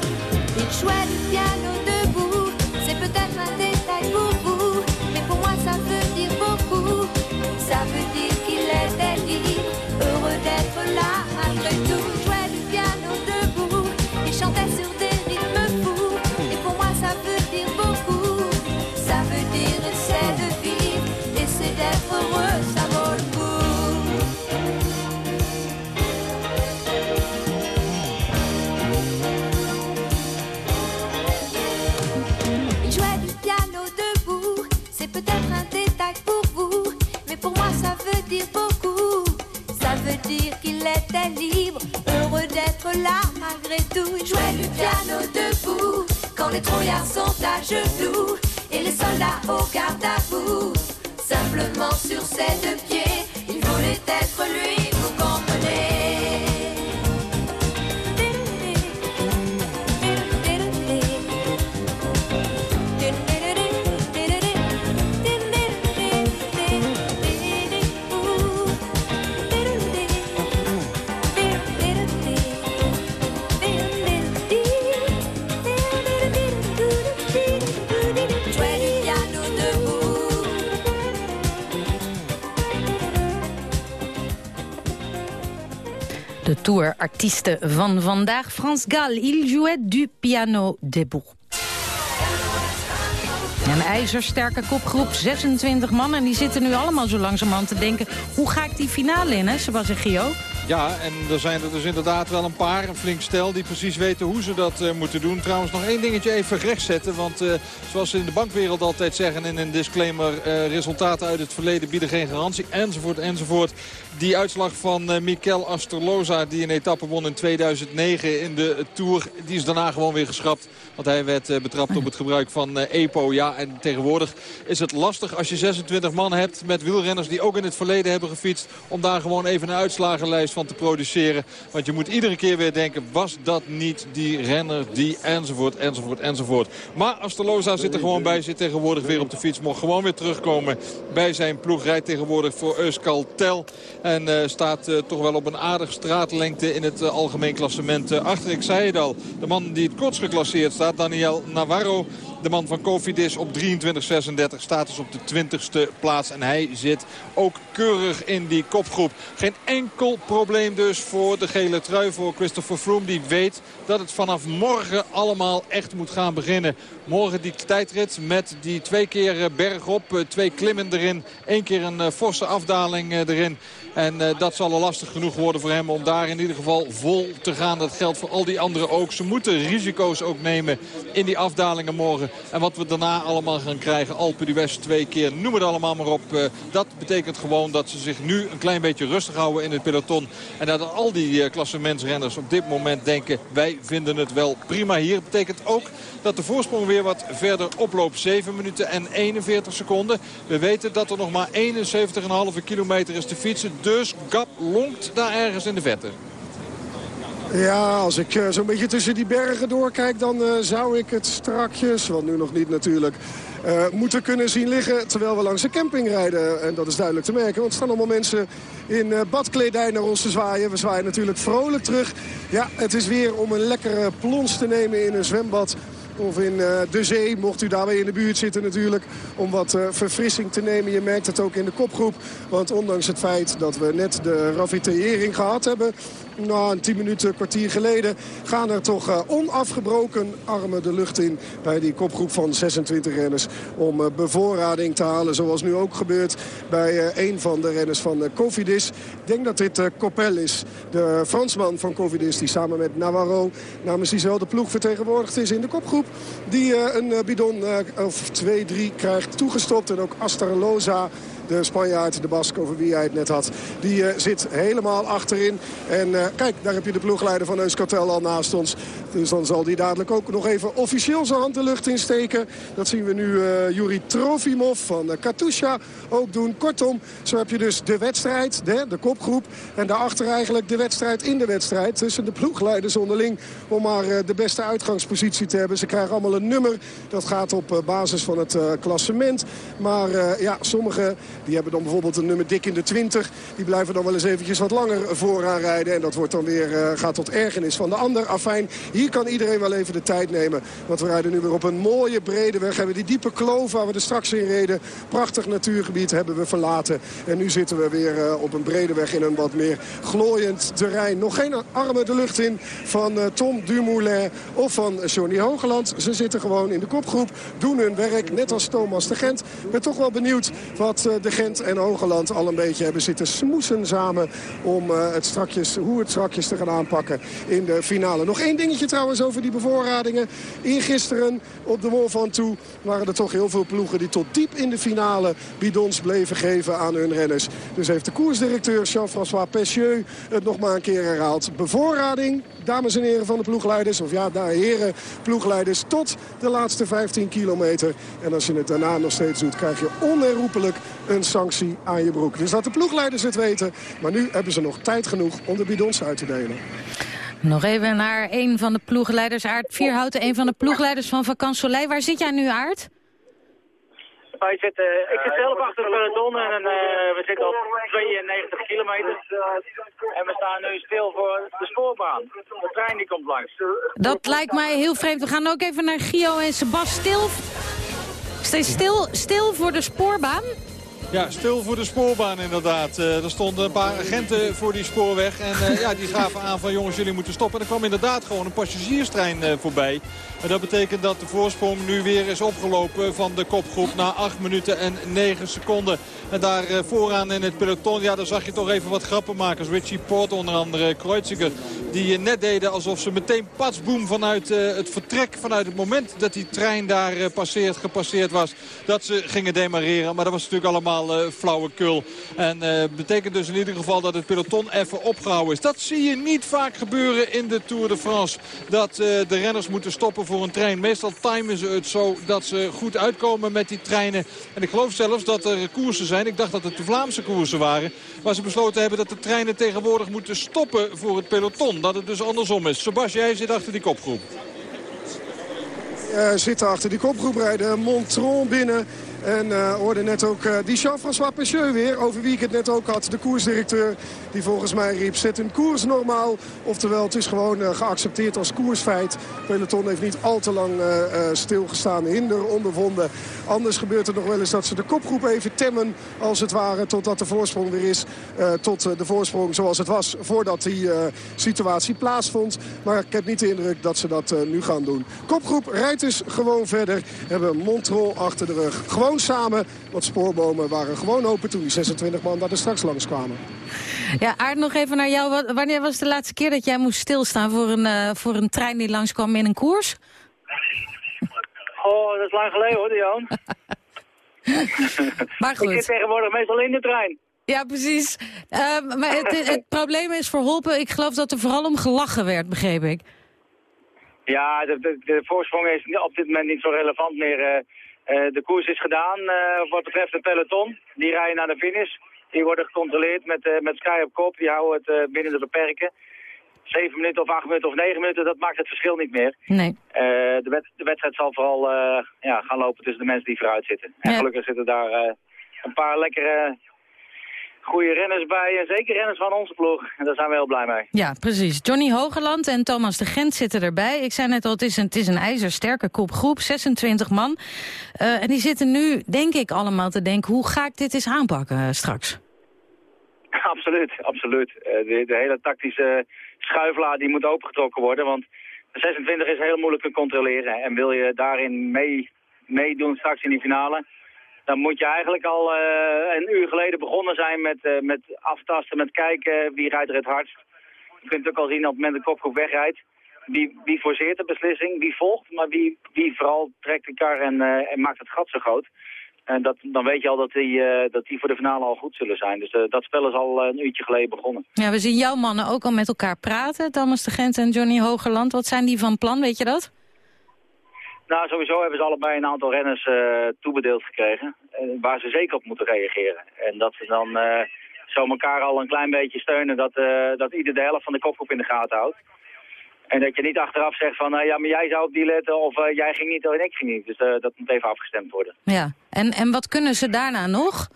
Il jouait du piano
you do? Van vandaag. Frans Gall, il jouait du piano debout. En Een ijzersterke kopgroep, 26 man. En die zitten nu allemaal zo langzamerhand te denken... hoe ga ik die finale in, hè, Sebastian Gio?
Ja, en er zijn er dus inderdaad wel een paar, een flink stel... die precies weten hoe ze dat eh, moeten doen. Trouwens, nog één dingetje even rechtzetten. Want eh, zoals ze in de bankwereld altijd zeggen in een disclaimer... eh, resultaten uit het verleden bieden geen garantie, enzovoort, enzovoort. Die uitslag van Mikel Asterloza, die een etappe won in 2009 in de Tour... die is daarna gewoon weer geschrapt. Want hij werd betrapt op het gebruik van EPO. Ja, en tegenwoordig is het lastig als je 26 man hebt... met wielrenners die ook in het verleden hebben gefietst... om daar gewoon even een uitslagenlijst van te produceren. Want je moet iedere keer weer denken... was dat niet die renner die enzovoort, enzovoort, enzovoort. Maar Asterloza zit er gewoon bij, zit tegenwoordig weer op de fiets. Mocht gewoon weer terugkomen bij zijn ploeg. Rijdt tegenwoordig voor Euskaltel. En eh, staat eh, toch wel op een aardig straatlengte in het eh, algemeen klassement achter. Ik zei het al, de man die het kortst geclasseerd staat, Daniel Navarro... De man van Cofidis op 23.36 staat dus op de 20ste plaats. En hij zit ook keurig in die kopgroep. Geen enkel probleem dus voor de gele trui voor Christopher Froome. Die weet dat het vanaf morgen allemaal echt moet gaan beginnen. Morgen die tijdrit met die twee keer eh, bergop, eh, twee klimmen erin. Eén keer een eh, forse afdaling erin. En dat zal al lastig genoeg worden voor hem om daar in ieder geval vol te gaan. Dat geldt voor al die anderen ook. Ze moeten risico's ook nemen in die afdalingen morgen. En wat we daarna allemaal gaan krijgen, Alpe d'Huez twee keer, noem het allemaal maar op. dat betekent gewoon dat ze zich nu een klein beetje rustig houden in het peloton. En dat al die eh, klassementsrenners op dit moment denken, wij vinden het wel prima hier. betekent ook dat de voorsprong weer wat verder oploopt. 7 minuten en 41 seconden. We weten dat er nog maar 71,5 kilometer is te fietsen. Dus Gap lonkt daar ergens in de vette.
Ja, als ik eh, zo'n beetje tussen die bergen doorkijk... dan eh, zou ik het strakjes, want nu nog niet natuurlijk... eh, moeten kunnen zien liggen terwijl we langs de camping rijden. En dat is duidelijk te merken, want er staan allemaal mensen in eh, badkledij naar ons te zwaaien. We zwaaien natuurlijk vrolijk terug. Ja, het is weer om een lekkere plons te nemen in een zwembad of in eh, de zee, mocht u daarmee in de buurt zitten natuurlijk. Om wat eh, verfrissing te nemen. Je merkt het ook in de kopgroep. Want ondanks het feit dat we net de ravitaillering gehad hebben... Nou, een 10 minuten, kwartier geleden... gaan er toch eh, onafgebroken armen de lucht in... bij die kopgroep van 26 renners. Om bevoorrading te halen. Zoals nu ook gebeurt bij een van de renners van Cofidis. Ik denk dat dit Coppel is. De Fransman van Cofidis. Die samen met Navarro namens diezelfde ploeg vertegenwoordigd is in de kopgroep. Die eh, een eh, bidon eh, of 2, 3 krijgt toegestopt. En ook Astarloza de Spanjaard, de Bask, over wie hij het net had. Die zit helemaal achterin. En kijk, daar heb je de ploegleider van Euskartel al naast ons. Dus dan zal die dadelijk ook nog even officieel zijn hand de lucht insteken. Dat zien we nu eh Juri Trofimov van uh, Katusha ook doen. Kortom, zo heb je dus de wedstrijd, de, de kopgroep. En daarachter eigenlijk de wedstrijd in de wedstrijd. Tussen de ploegleiders onderling. Om maar eh, de beste uitgangspositie te hebben. Ze krijgen allemaal een nummer. Dat gaat op eh, basis van het eh, klassement. Maar eh, ja, sommigen die hebben dan bijvoorbeeld een nummer dik in de 20. Die blijven dan wel eens eventjes wat langer vooraan rijden. En dat wordt dan weer, eh, gaat tot ergernis van de ander. Afijn, hier kan iedereen wel even de tijd nemen. Want we rijden nu weer op een mooie brede weg. Hebben die diepe kloof waar we er straks in reden. Prachtig natuurgebied hebben we verlaten. En nu zitten we weer eh, op een brede weg in een wat meer glooiend terrein. Nog geen armen de lucht in van eh, Tom Dumoulin of van Johnny Hogeland. Ze zitten gewoon in de kopgroep, doen hun werk. Net als Thomas de Gent. Ik ben toch wel benieuwd wat eh, de Gent en Hogeland al een beetje hebben zitten smoesen samen. Om het strakjes, hoe het strakjes te gaan aanpakken in de finale. Nog één dingetje trouwens over die bevoorradingen. Eergisteren op de Mont Ventoux waren er toch heel veel ploegen die tot diep in de finale bidons bleven geven aan hun renners. Dus heeft de koersdirecteur Jean-François Pessieux het nog maar een keer herhaald. Bevoorrading, dames en heren van de ploegleiders, of ja, daar heren ploegleiders, tot de laatste 15 kilometer. En als je het daarna nog steeds doet, krijg je onherroepelijk een sanctie aan je broek. Dus dat de ploegleiders het weten, maar nu hebben ze nog tijd genoeg om de bidons uit te delen.
Nog even naar een van de ploegleiders, Aard Vierhouten. Een van de ploegleiders van Vakant Soleil. Waar zit jij nu, Aard?
Wij zitten, ik zit zelf achter het peloton en eh, we zitten op 92 kilometer. En we staan nu stil voor de spoorbaan. De trein die komt langs.
Dat lijkt mij heel vreemd. We gaan ook even naar Gio en Sebas. Stil, steeds stil, stil voor de spoorbaan?
Ja, stil voor de spoorbaan inderdaad. Eh, er stonden een paar agenten voor die spoorweg. En eh, ja, die gaven aan van jongens, jullie moeten stoppen. En er kwam inderdaad gewoon een passagierstrein eh, voorbij. En dat betekent dat de voorsprong nu weer is opgelopen van de kopgroep na 8 minuten en 9 seconden. En daar vooraan in het peloton, ja, daar zag je toch even wat grappenmakers. Richie Port onder andere, Kreuziger. Die net deden alsof ze meteen patsboom vanuit het vertrek, vanuit het moment dat die trein daar passeert, gepasseerd was. Dat ze gingen demareren. Maar dat was natuurlijk allemaal eh, flauwekul. En eh, betekent dus in ieder geval dat het peloton even opgehouden is. Dat zie je niet vaak gebeuren in de Tour de France. Dat eh, de renners moeten stoppen voor een trein. Meestal timen ze het zo dat ze goed uitkomen met die treinen. En ik geloof zelfs dat er koersen zijn. Ik dacht dat het de Vlaamse koersen waren. Waar ze besloten hebben dat de treinen tegenwoordig moeten stoppen voor het peloton. Dat het dus andersom is. Sebastian, jij zit achter die kopgroep.
eh, zitten achter die kopgroep rijden. Montron binnen. En eh hoorde net ook eh, die Jean-François Pecheux weer, over wie ik het net ook had. De koersdirecteur die volgens mij riep, zet een koers normaal. Oftewel, het is gewoon eh, geaccepteerd als koersfeit. Peloton heeft niet al te lang stilgestaan, hinder ondervonden. Anders gebeurt het nog wel eens dat ze de kopgroep even temmen, als het ware. Totdat de voorsprong weer is, tot de voorsprong zoals het was voordat die situatie plaatsvond. Maar ik heb niet de indruk dat ze dat nu gaan doen. Kopgroep rijdt dus gewoon verder. Hebben Montron achter de rug. Gewoon samen, want spoorbomen waren gewoon open toen die 26 man daar er straks langs kwamen.
Ja, Aard, nog even naar jou. Wanneer was de laatste keer dat jij moest stilstaan voor een, eh, voor een trein die langskwam in een koers?
Oh, dat is lang geleden hoor, Jan.
Maar
Ik zit
goed.
tegenwoordig meestal in de trein.
Ja, precies. Ehm, maar het, het probleem is verholpen. Ik geloof dat er vooral om gelachen werd, begreep ik.
Ja, de, de, de voorsprong is op dit moment niet zo relevant meer. Eh, de koers is gedaan eh, wat betreft het peloton. Die rijden naar de finish. Die worden gecontroleerd met, eh, met Sky op kop. Die houden het eh, binnen de beperken. Zeven minuten of acht minuten of negen minuten, dat maakt het verschil niet meer.
Nee.
Eh, de, de wedstrijd zal vooral eh, ja, gaan lopen tussen de mensen die vooruit zitten. En
Ja.
gelukkig zitten daar eh, een paar lekkere, goede renners bij. En zeker renners van onze ploeg. En daar zijn we heel blij mee.
Ja, precies. Johnny Hogeland en Thomas de Gent zitten erbij. Ik zei net al, het is een, het is een ijzersterke kopgroep, 26 man. Eh, en die zitten nu, denk ik, allemaal te denken... hoe ga ik dit eens aanpakken eh, straks?
Absoluut, absoluut. Eh, de, de hele tactische schuiflaar die moet opengetrokken worden. Want de 26 is heel moeilijk te controleren. En wil je daarin mee, meedoen straks in die finale... dan moet je eigenlijk al eh, een uur geleden begonnen zijn met, eh, met aftasten, met kijken wie rijdt er het hardst. Je kunt ook al zien op het moment de kopgroep wegrijdt. Wie, wie forceert de beslissing, wie volgt, maar wie, wie vooral trekt de kar en, eh, en maakt het gat zo groot. En dat, dan weet je al dat die, dat die voor de finale al goed zullen zijn. Dus dat spel is al een uurtje geleden begonnen.
Ja, we zien jouw mannen ook al met elkaar praten. Thomas de Gent en Johnny Hogerland. Wat zijn die van plan, weet je dat?
Nou, sowieso hebben ze allebei een aantal renners eh, toebedeeld gekregen. eh, waar ze zeker op moeten reageren. En dat ze dan eh, zo elkaar al een klein beetje steunen. Dat, dat ieder de helft van de kopgroep in de gaten houdt. En dat je niet achteraf zegt van, ja, maar jij zou op die letten. Of jij ging niet en ik ging niet. Dus dat moet even afgestemd worden.
Ja. En, en wat kunnen ze daarna nog?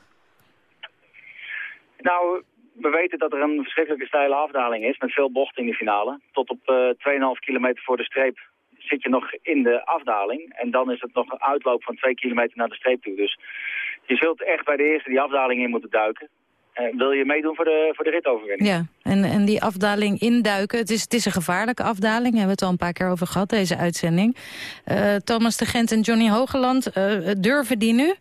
Nou, we weten dat er een verschrikkelijke steile afdaling is met veel bochten in de finale. Tot op eh 2,5 kilometer voor de streep zit je nog in de afdaling. En dan is het nog een uitloop van 2 kilometer naar de streep toe. Dus je zult echt bij de eerste die afdaling in moeten duiken. Eh, wil je meedoen voor de, voor de ritoverwinning?
Ja, en, en die afdaling induiken. Het is, het is een gevaarlijke afdaling. Daar hebben we het al een paar keer over gehad, deze uitzending. Eh, Thomas de Gent en Johnny Hogeland, eh, durven die nu?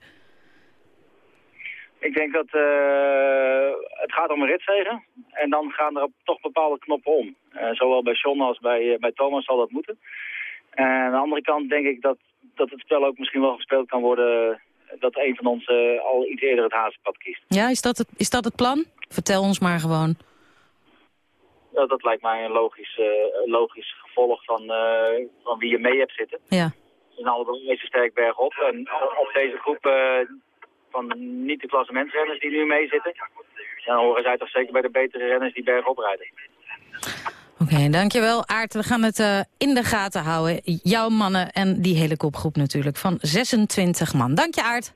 Ik denk dat eh, het gaat om een ritzegen. En dan gaan er toch bepaalde knoppen om. Zowel bij John als bij, bij Thomas zal dat moeten. En aan de andere kant denk ik dat, dat het spel ook misschien wel gespeeld kan worden... dat een van ons eh, al iets eerder het hazenpad kiest.
Ja, is dat het, is dat het plan? Vertel ons maar gewoon.
Ja, dat lijkt mij een logisch, eh, logisch gevolg van, eh, van wie je mee hebt zitten.
Ja.
Ze zijn allebei meestal sterk bergop. En op deze groep eh, van niet de klassementsrenners die nu mee zitten... dan horen zij toch zeker bij de betere renners die bergop rijden.
Oké, dankjewel Aart. We gaan het eh, in de gaten houden. Jouw mannen en die hele kopgroep natuurlijk van 26 man. Dank je Aart.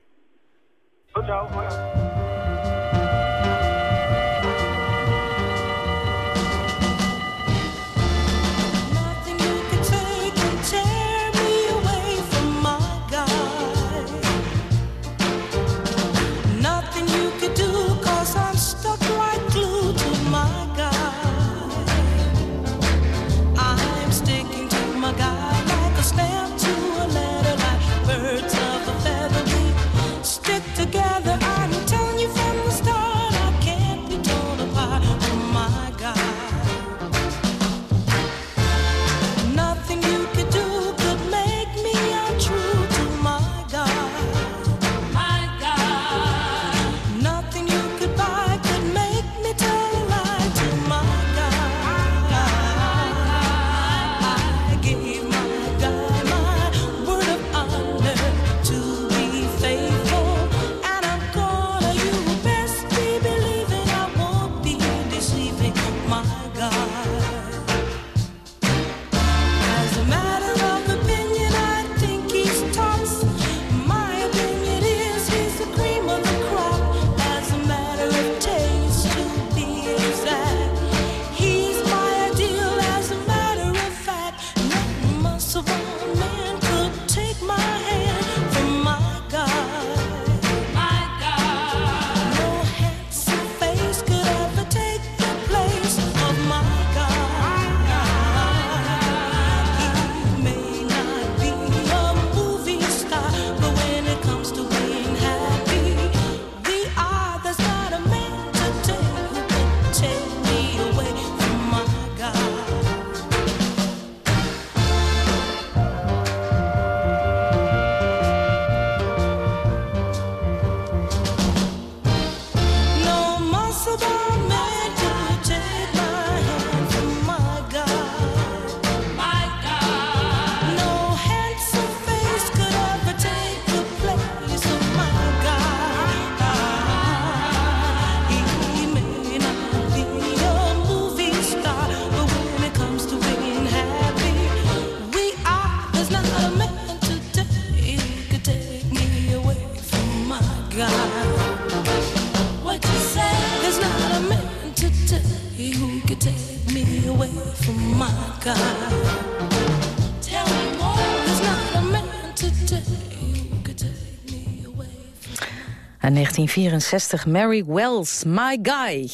1964, Mary Wells, My Guy.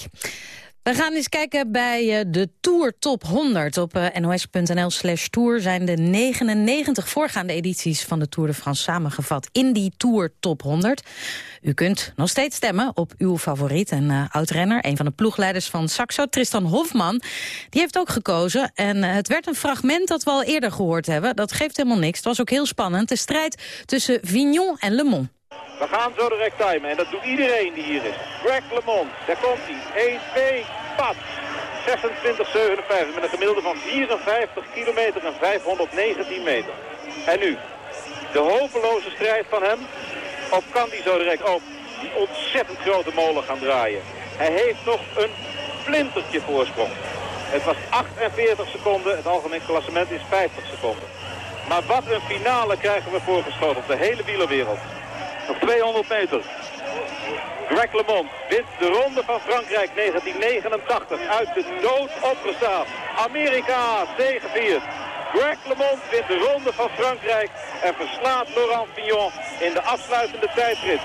We gaan eens kijken bij eh, de Tour Top 100. Op eh, nos.nl slash tour zijn de 99 voorgaande edities van de Tour de France samengevat in die Tour Top 100. U kunt nog steeds stemmen op uw favoriet en eh oud-renner. Een van de ploegleiders van Saxo, Tristan Hofman. Die heeft ook gekozen. En het werd een fragment dat we al eerder gehoord hebben. Dat geeft helemaal niks. Het was ook heel spannend. De strijd tussen Vignon en Le Mans.
We gaan zo direct timen en dat doet iedereen die hier is. Greg LeMond, daar komt hij. 1, 2, pat. 26,57 met een gemiddelde van 54 kilometer en 519 meter. En nu, de hopeloze strijd van hem. Of kan hij zo direct ook die ontzettend grote molen gaan draaien? Hij heeft nog een flintertje voorsprong. Het was 48 seconden, het algemeen klassement is 50 seconden. Maar wat een finale krijgen we voorgeschoten op de hele wielerwereld. Nog 200 meter. Greg LeMond wint de ronde van Frankrijk 1989 uit de dood opgestaan. Amerika zegeviert. Greg LeMond wint de ronde van Frankrijk en verslaat Laurent Fignon in de afsluitende tijdrit.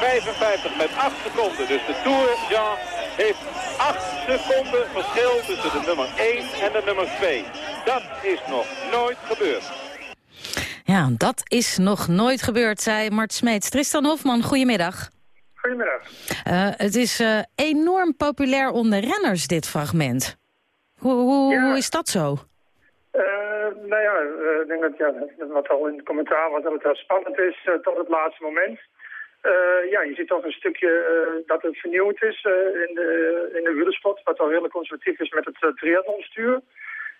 55 met 8 seconden. Dus de Tour Jean heeft 8 seconden verschil tussen de nummer 1 en de nummer 2. Dat is nog nooit gebeurd.
Ja, dat is nog nooit gebeurd, zei Mart Smeets. Tristan Hofman, goedemiddag.
Goedemiddag.
Eh, het is eh, enorm populair onder renners, dit fragment. Hoe, hoe, hoe is dat zo?
Eh, nou ja, ik denk dat ja, wat al in het commentaar was, dat het wel spannend is tot het laatste moment. Ja, je ziet toch een stukje dat het vernieuwd is in, de, in de wielersport, wat al heel conservatief is met het triathlonstuur.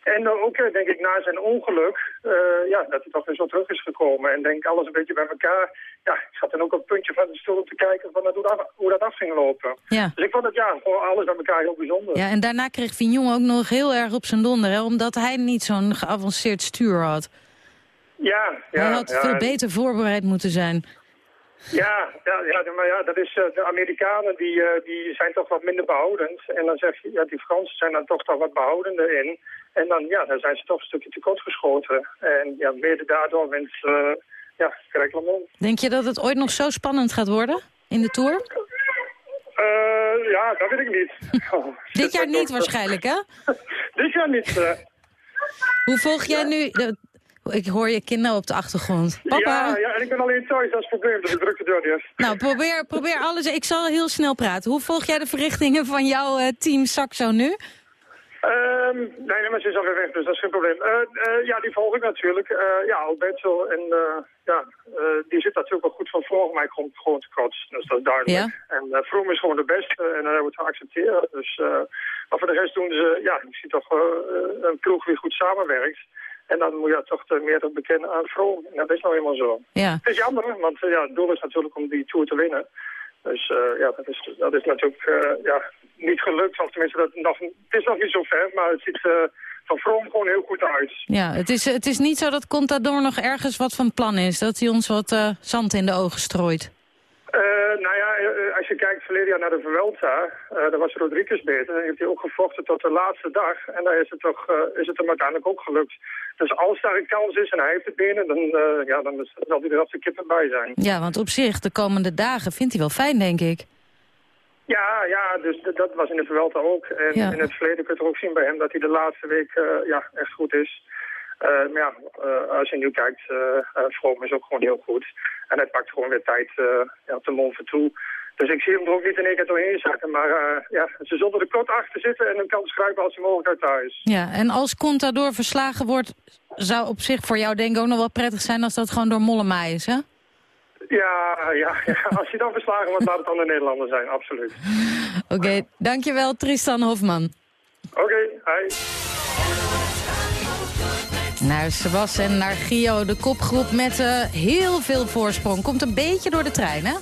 En eh, ook, eh, denk ik, na zijn ongeluk, eh, ja, dat hij toch weer zo terug is gekomen. En denk alles een beetje bij elkaar. Ja, ik zat dan ook op het puntje van de stoel te kijken van hoe, dat, hoe dat af ging lopen.
Ja.
Dus ik vond het, ja, gewoon alles bij elkaar heel bijzonder.
Ja, en daarna kreeg Vignon ook nog heel erg op zijn donder, hè, omdat hij niet zo'n geavanceerd stuur had.
Ja, ja.
hij had
ja,
veel beter voorbereid moeten zijn.
Ja, ja, ja, maar ja, dat is, eh, de Amerikanen die, eh, die zijn toch wat minder behoudend. En dan zeg je, ja, die Fransen zijn dan toch toch wat behoudender in. En dan, ja, dan zijn ze toch een stukje tekort geschoten. En ja, mede daardoor wint, eh ja, Greg LeMond.
Denk je dat het ooit nog zo spannend gaat worden in de Tour?
Eh, ja, dat weet ik niet. Oh,
Dit jaar niet waarschijnlijk, hè?
Dit jaar niet. eh.
Hoe volg jij nu... de- ik hoor je kinderen op de achtergrond. Papa,
Ja, ja, en ik ben alleen thuis, dat is het probleem. Dus ik druk de deur dicht.
nou probeer, probeer alles... Ik zal heel snel praten. Hoe volg jij de verrichtingen van jouw team Saxo nu?
Ehm, nee, nee, maar ze is alweer weg, dus dat is geen probleem. Eh, eh, ja, die volg ik natuurlijk. Eh, ja, Alberto, en ja, die zit natuurlijk wel goed van voor mij gewoon, gewoon te kotsen. Dus dat is duidelijk.
Ja.
En uh, Vroom is gewoon de beste en dat hebben we te accepteren. Dus, maar voor de rest doen ze, ja, ik zie toch een ploeg die goed samenwerkt. En dan moet je toch meerdere bekennen aan Vroom. En dat is nou eenmaal zo.
Ja.
Het is jammer, want ja, het doel is natuurlijk om die Tour te winnen. Dus eh, ja, dat is, dat is natuurlijk eh, ja, niet gelukt. Of tenminste, dat nog, het is nog niet zo ver, maar het ziet eh, van Vroom gewoon heel goed uit.
Ja, het is, het is niet zo dat Contador nog ergens wat van plan is. Dat hij ons wat zand in de ogen strooit.
Eh, nou ja, eh, als je kijkt verleden jaar naar de Vuelta, eh daar was Rodriguez beter. En heeft hij ook gevochten tot de laatste dag. En daar is het, toch, eh, is het hem uiteindelijk ook gelukt. Dus als daar een kans is en hij heeft het binnen, dan, eh, ja, dan zal hij er als de kippen bij zijn.
Ja, want op zich, de komende dagen vindt hij wel fijn, denk ik.
Ja, ja, dus dat was in de Vuelta ook. En
Ja.
in het verleden kun je ook zien bij hem dat hij de laatste week ja, echt goed is. Maar ja, als je nu kijkt, uh, Vroom is ook gewoon heel goed. En hij pakt gewoon weer tijd ja, op de Mont Ventoux. Dus ik zie hem er ook niet in één keer doorheen zakken. Maar eh, ja, ze zullen er kort achter zitten en hem kan schrijven als hij mogelijk uit thuis.
Ja, en als Contador verslagen wordt, zou op zich voor jou denk ik ook nog wel prettig zijn als dat gewoon door Mollema is, hè?
Ja, ja, ja, als je dan verslagen wordt, laat het dan de Nederlander zijn, absoluut.
Oké, dankjewel Tristan Hofman.
Oké, hi.
Naar Sebas en naar Gio, de kopgroep met eh, heel veel voorsprong. Komt een beetje door de trein, hè?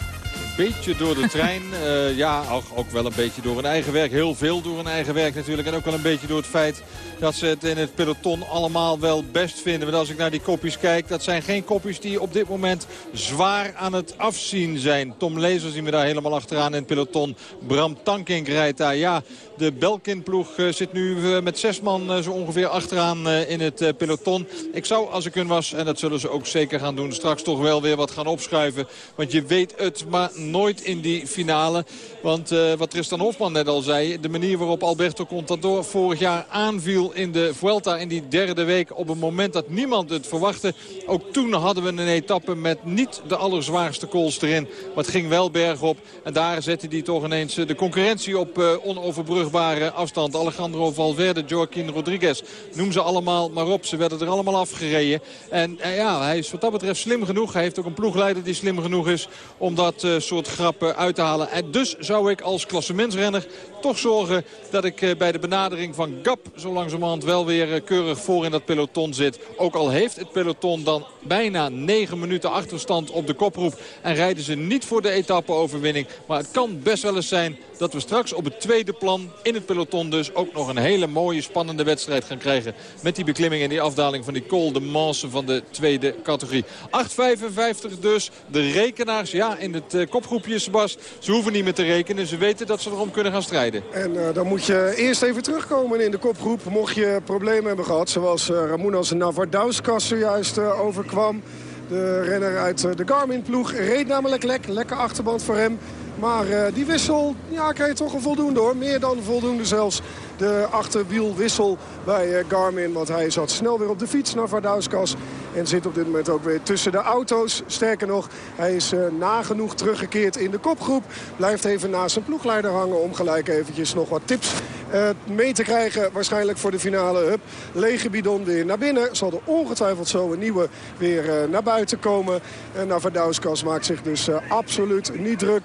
Beetje door de trein. Eh, ja, ook, ook wel een beetje door hun eigen werk. Heel veel door hun eigen werk natuurlijk. En ook wel een beetje door het feit dat ze het in het peloton allemaal wel best vinden. Want als ik naar die kopjes kijk, dat zijn geen kopjes die op dit moment zwaar aan het afzien zijn. Tom Lezer zien we daar helemaal achteraan in het peloton. Bram Tankink rijdt daar. Ja, de Belkin-ploeg eh, zit nu eh, met zes man eh, zo ongeveer achteraan in het peloton. Ik zou, als ik hun was, en dat zullen ze ook zeker gaan doen... straks toch wel weer wat gaan opschuiven. Want je weet het maar nooit in die finale. Want wat Tristan Hofman net al zei... de manier waarop Alberto Contador vorig jaar aanviel in de Vuelta... in die derde week op een moment dat niemand het verwachtte. Ook toen hadden we een etappe met niet de allerzwaarste kools erin. Maar het ging wel bergop. En daar zette hij toch ineens eh, de concurrentie op eh, onoverbrugbare afstand. Alejandro Valverde, Joaquin Rodriguez. Noem ze allemaal maar op. Ze werden er allemaal afgereden. En eh, ja, hij is wat dat betreft slim genoeg. Hij heeft ook een ploegleider die slim genoeg is om dat soort grappen uit te halen. En dus zou ik als klassementsrenner toch zorgen dat ik eh, bij de benadering van Gap zo langzamerhand wel weer eh, keurig voor in dat peloton zit. Ook al heeft het peloton dan bijna 9 minuten achterstand op de koproep. En rijden ze niet voor de etappe-overwinning. Maar het kan best wel eens zijn dat we straks op het tweede plan in het peloton dus ook nog een hele mooie spannende wedstrijd gaan krijgen. Met die beklimming en die afdaling van die Col de Manse van de tweede categorie. 8.55 dus. De rekenaars, ja, in het eh, kopgroepje, Sebas. Ze hoeven niet meer te rekenen. Ze weten dat ze erom kunnen gaan strijden.
En eh, dan moet je eerst even terugkomen in de kopgroep. Mocht je problemen hebben gehad, zoals uh, Ramonas Navardauskas zojuist eh, overkwam. De renner uit eh, de Garmin-ploeg reed namelijk lek. Lekker achterband voor hem. Maar eh, die wissel, ja, krijg je toch een voldoende hoor. Meer dan voldoende zelfs. De achterwielwissel bij eh, Garmin. Want hij zat snel weer op de fiets naar Vardauskas. En zit op dit moment ook weer tussen de auto's. Sterker nog, hij is eh, nagenoeg teruggekeerd in de kopgroep. Blijft even naast zijn ploegleider hangen om gelijk eventjes nog wat tips mee te krijgen. Waarschijnlijk voor de finale. Hup, lege bidon weer naar binnen. Zal er ongetwijfeld zo een nieuwe weer naar buiten komen. En Navadauskas maakt zich dus absoluut niet druk.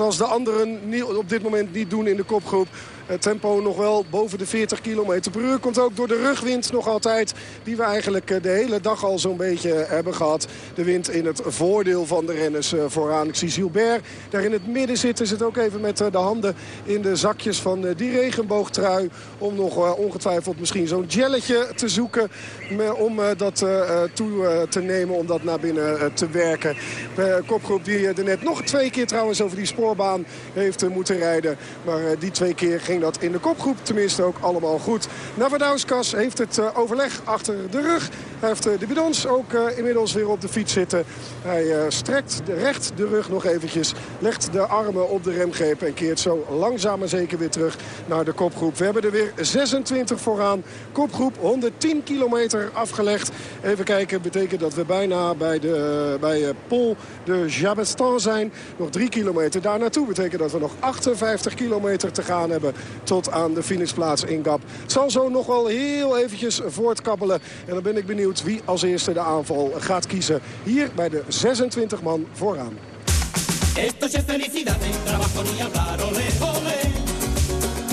Als de anderen op dit moment niet doen in de kopgroep. Het tempo nog wel boven de 40 km per uur. Komt ook door de rugwind nog altijd. Die we eigenlijk eh, de hele dag al zo'n beetje hebben gehad. De wind in het voordeel van de renners eh, vooraan. Ik zie Gilbert daar in het midden zitten. Zit ook even met eh, de handen in de zakjes van eh, die regenboogtrui. Om nog eh, ongetwijfeld misschien zo'n jelletje te zoeken. Om eh, dat eh, eh, toe eh, te nemen. Om dat naar binnen eh, te werken. De kopgroep die eh, er net nog twee keer trouwens over die spoorbaan heeft eh, moeten rijden. Maar eh, die twee keer dat in de kopgroep tenminste ook allemaal goed. Navadauskas heeft het eh, overleg achter de rug. Heeft eh, de bidons ook eh, inmiddels weer op de fiets zitten. Hij eh, strekt recht de rug nog eventjes. Legt de armen op de remgreep en keert zo langzaam maar zeker weer terug naar de kopgroep. We hebben er weer 26 vooraan. Kopgroep 110 kilometer afgelegd. Even kijken, betekent dat we bijna bij, de, bij Pol de Jabestan zijn. Nog 3 kilometer daar naartoe. Betekent dat we nog 58 kilometer te gaan hebben tot aan de finishplaats in Gap. Het zal zo nog wel heel eventjes voortkabbelen. En dan ben ik benieuwd wie als eerste de aanval gaat kiezen. Hier bij de 26 man vooraan.
Esto es felicidad, en trabajo ni hablar, ole, ole.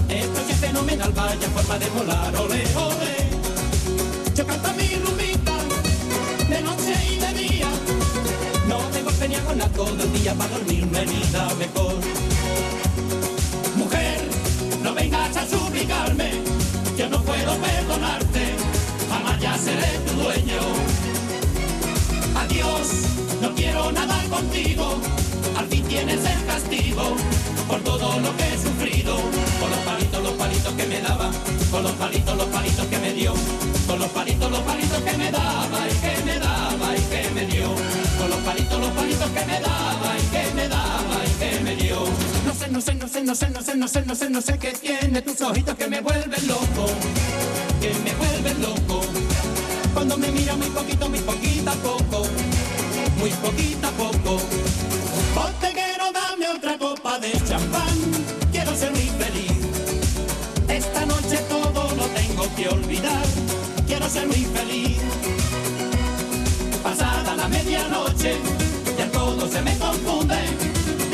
Esto es fenomenal, vaya forma de molar, ole, ole. Yo canto mi rumbita, de noche y de día. No tengo pena con la todo el día para dormirme vida mejor. Mujer, no vengas a suplicarme, yo no puedo jamás ya seré tu dueño. Adiós, no quiero nada contigo, al fin tienes el castigo por todo lo que he sufrido, con los palitos, los palitos que me daba, con los palitos, los palitos que me dio, con los palitos, los palitos que me daba y que me daba y que me dio, con los palitos, los palitos que me daba y que me daba y que me dio. No sé, no sé, no sé, no sé, no sé, no sé, no sé, no sé qué tiene tus ojitos que me vuelven loco, que me vuelven loco me mira muy poquito, muy poquita poco, muy poquita poco. Porque quiero dame otra copa de champán, quiero ser muy feliz. Esta noche todo lo tengo que olvidar, quiero ser muy feliz. Pasada la medianoche, ya todo se me confunde,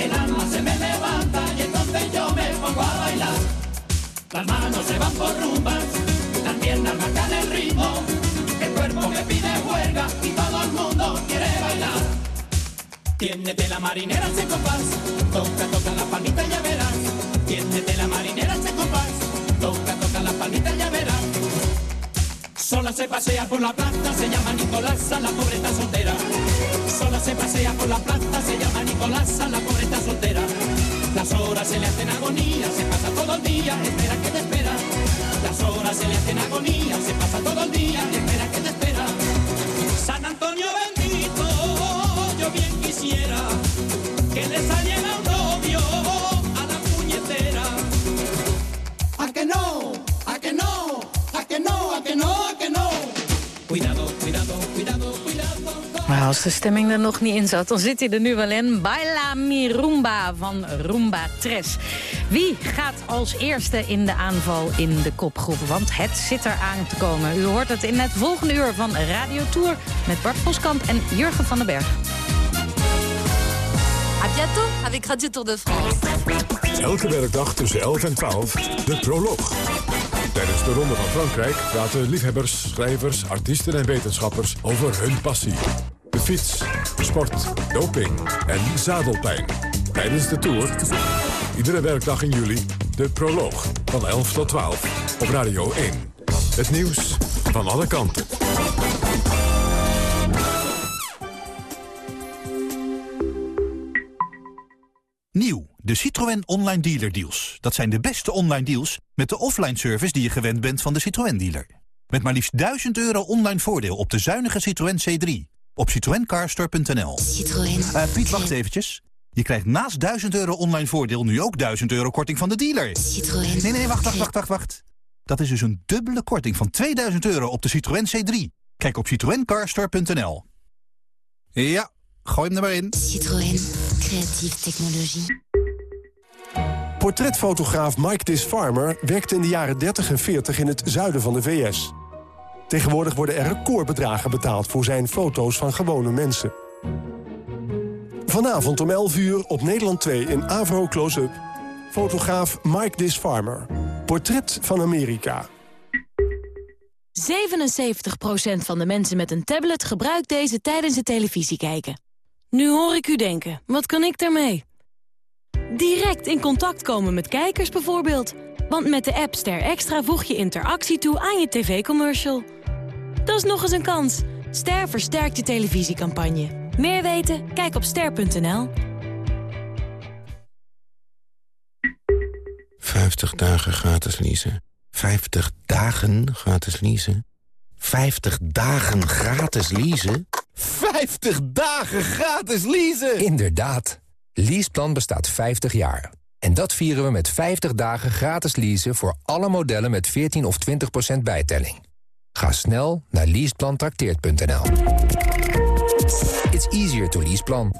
el alma se me levanta y entonces yo me pongo a bailar. Las manos se van por rumbas, las piernas marcan el ritmo cuerpo que pide huelga y todo el mundo quiere bailar. Tiéndete la marinera ese compás, toca, toca la palmita ya verás. Tiéndete la marinera ese compás, toca, toca la palmita ya verás. Sola se pasea por la plaza, se llama Nicolasa, la pobre está soltera. Sola se pasea por la plaza, se llama Nicolasa, la pobre está soltera. Las horas se le hacen agonía, se pasa todo el día, espera que te espera. Las horas se le hacen agonía, se pasa todo el día, espera que quisiera que le saliera un novio a la puñetera. ¿A que no? ¿A que no? ¿A que no? ¿A que no? ¿A que no? Cuidado, cuidado, cuidado, cuidado.
Maar als de stemming er nog niet in zat, dan zit hij er nu wel in. Baila mi rumba van Rumba Tres. Wie gaat als eerste in de aanval in de kopgroep? Want het zit er aan te komen. U hoort het in het volgende uur van Radio Tour... met Bart Voskamp en Jurgen van den Berg.
Bientôt avec Radio Tour de France.
Elke werkdag tussen 11 en 12 de proloog. Tijdens de Ronde van Frankrijk praten liefhebbers, schrijvers, artiesten en wetenschappers over hun passie. De fiets, sport, doping en zadelpijn. Tijdens de Tour, iedere werkdag in juli, de proloog van 11 tot 12 op Radio 1. Het nieuws van alle kanten.
Nieuw, de Citroën Online Dealer Deals. Dat zijn de beste online deals met de offline service die je gewend bent van de Citroën dealer. Met maar liefst 1000 euro online voordeel op de zuinige Citroën C3. Op citroencarstore.nl.
Citroën.
Eh, Piet, wacht eventjes. Je krijgt naast 1000 euro online voordeel nu ook 1000 euro korting van de dealer.
Citroën.
Nee, nee, wacht, wacht, wacht, wacht, wacht. Dat is dus een dubbele korting van 2000 euro op de Citroën C3. Kijk op citroencarstore.nl. Ja, gooi hem er maar in.
Citroën. Creatieve technologie.
Portretfotograaf Mike Disfarmer werkte in de jaren 30 en 40 in het zuiden van de VS. Tegenwoordig worden er recordbedragen betaald voor zijn foto's van gewone mensen. Vanavond om 11 uur op Nederland 2 in Avro Close-up. Fotograaf Mike Disfarmer. Portret van Amerika.
77% van de mensen met een tablet gebruikt deze tijdens het televisie kijken. Nu hoor ik u denken, wat kan ik daarmee? Direct in contact komen met kijkers bijvoorbeeld. Want met de app Ster Extra voeg je interactie toe aan je tv-commercial. Dat is nog eens een kans. Ster versterkt je televisiecampagne. Meer weten? Kijk op ster.nl.
50 dagen gratis leasen. 50 dagen gratis leasen. 50 dagen gratis leasen.
50 dagen gratis leasen!
Inderdaad. Leaseplan bestaat 50 jaar. En dat vieren we met 50 dagen gratis leasen voor alle modellen met 14 of 20% bijtelling. Ga snel naar leaseplantrakteert.nl. It's easier to leaseplan.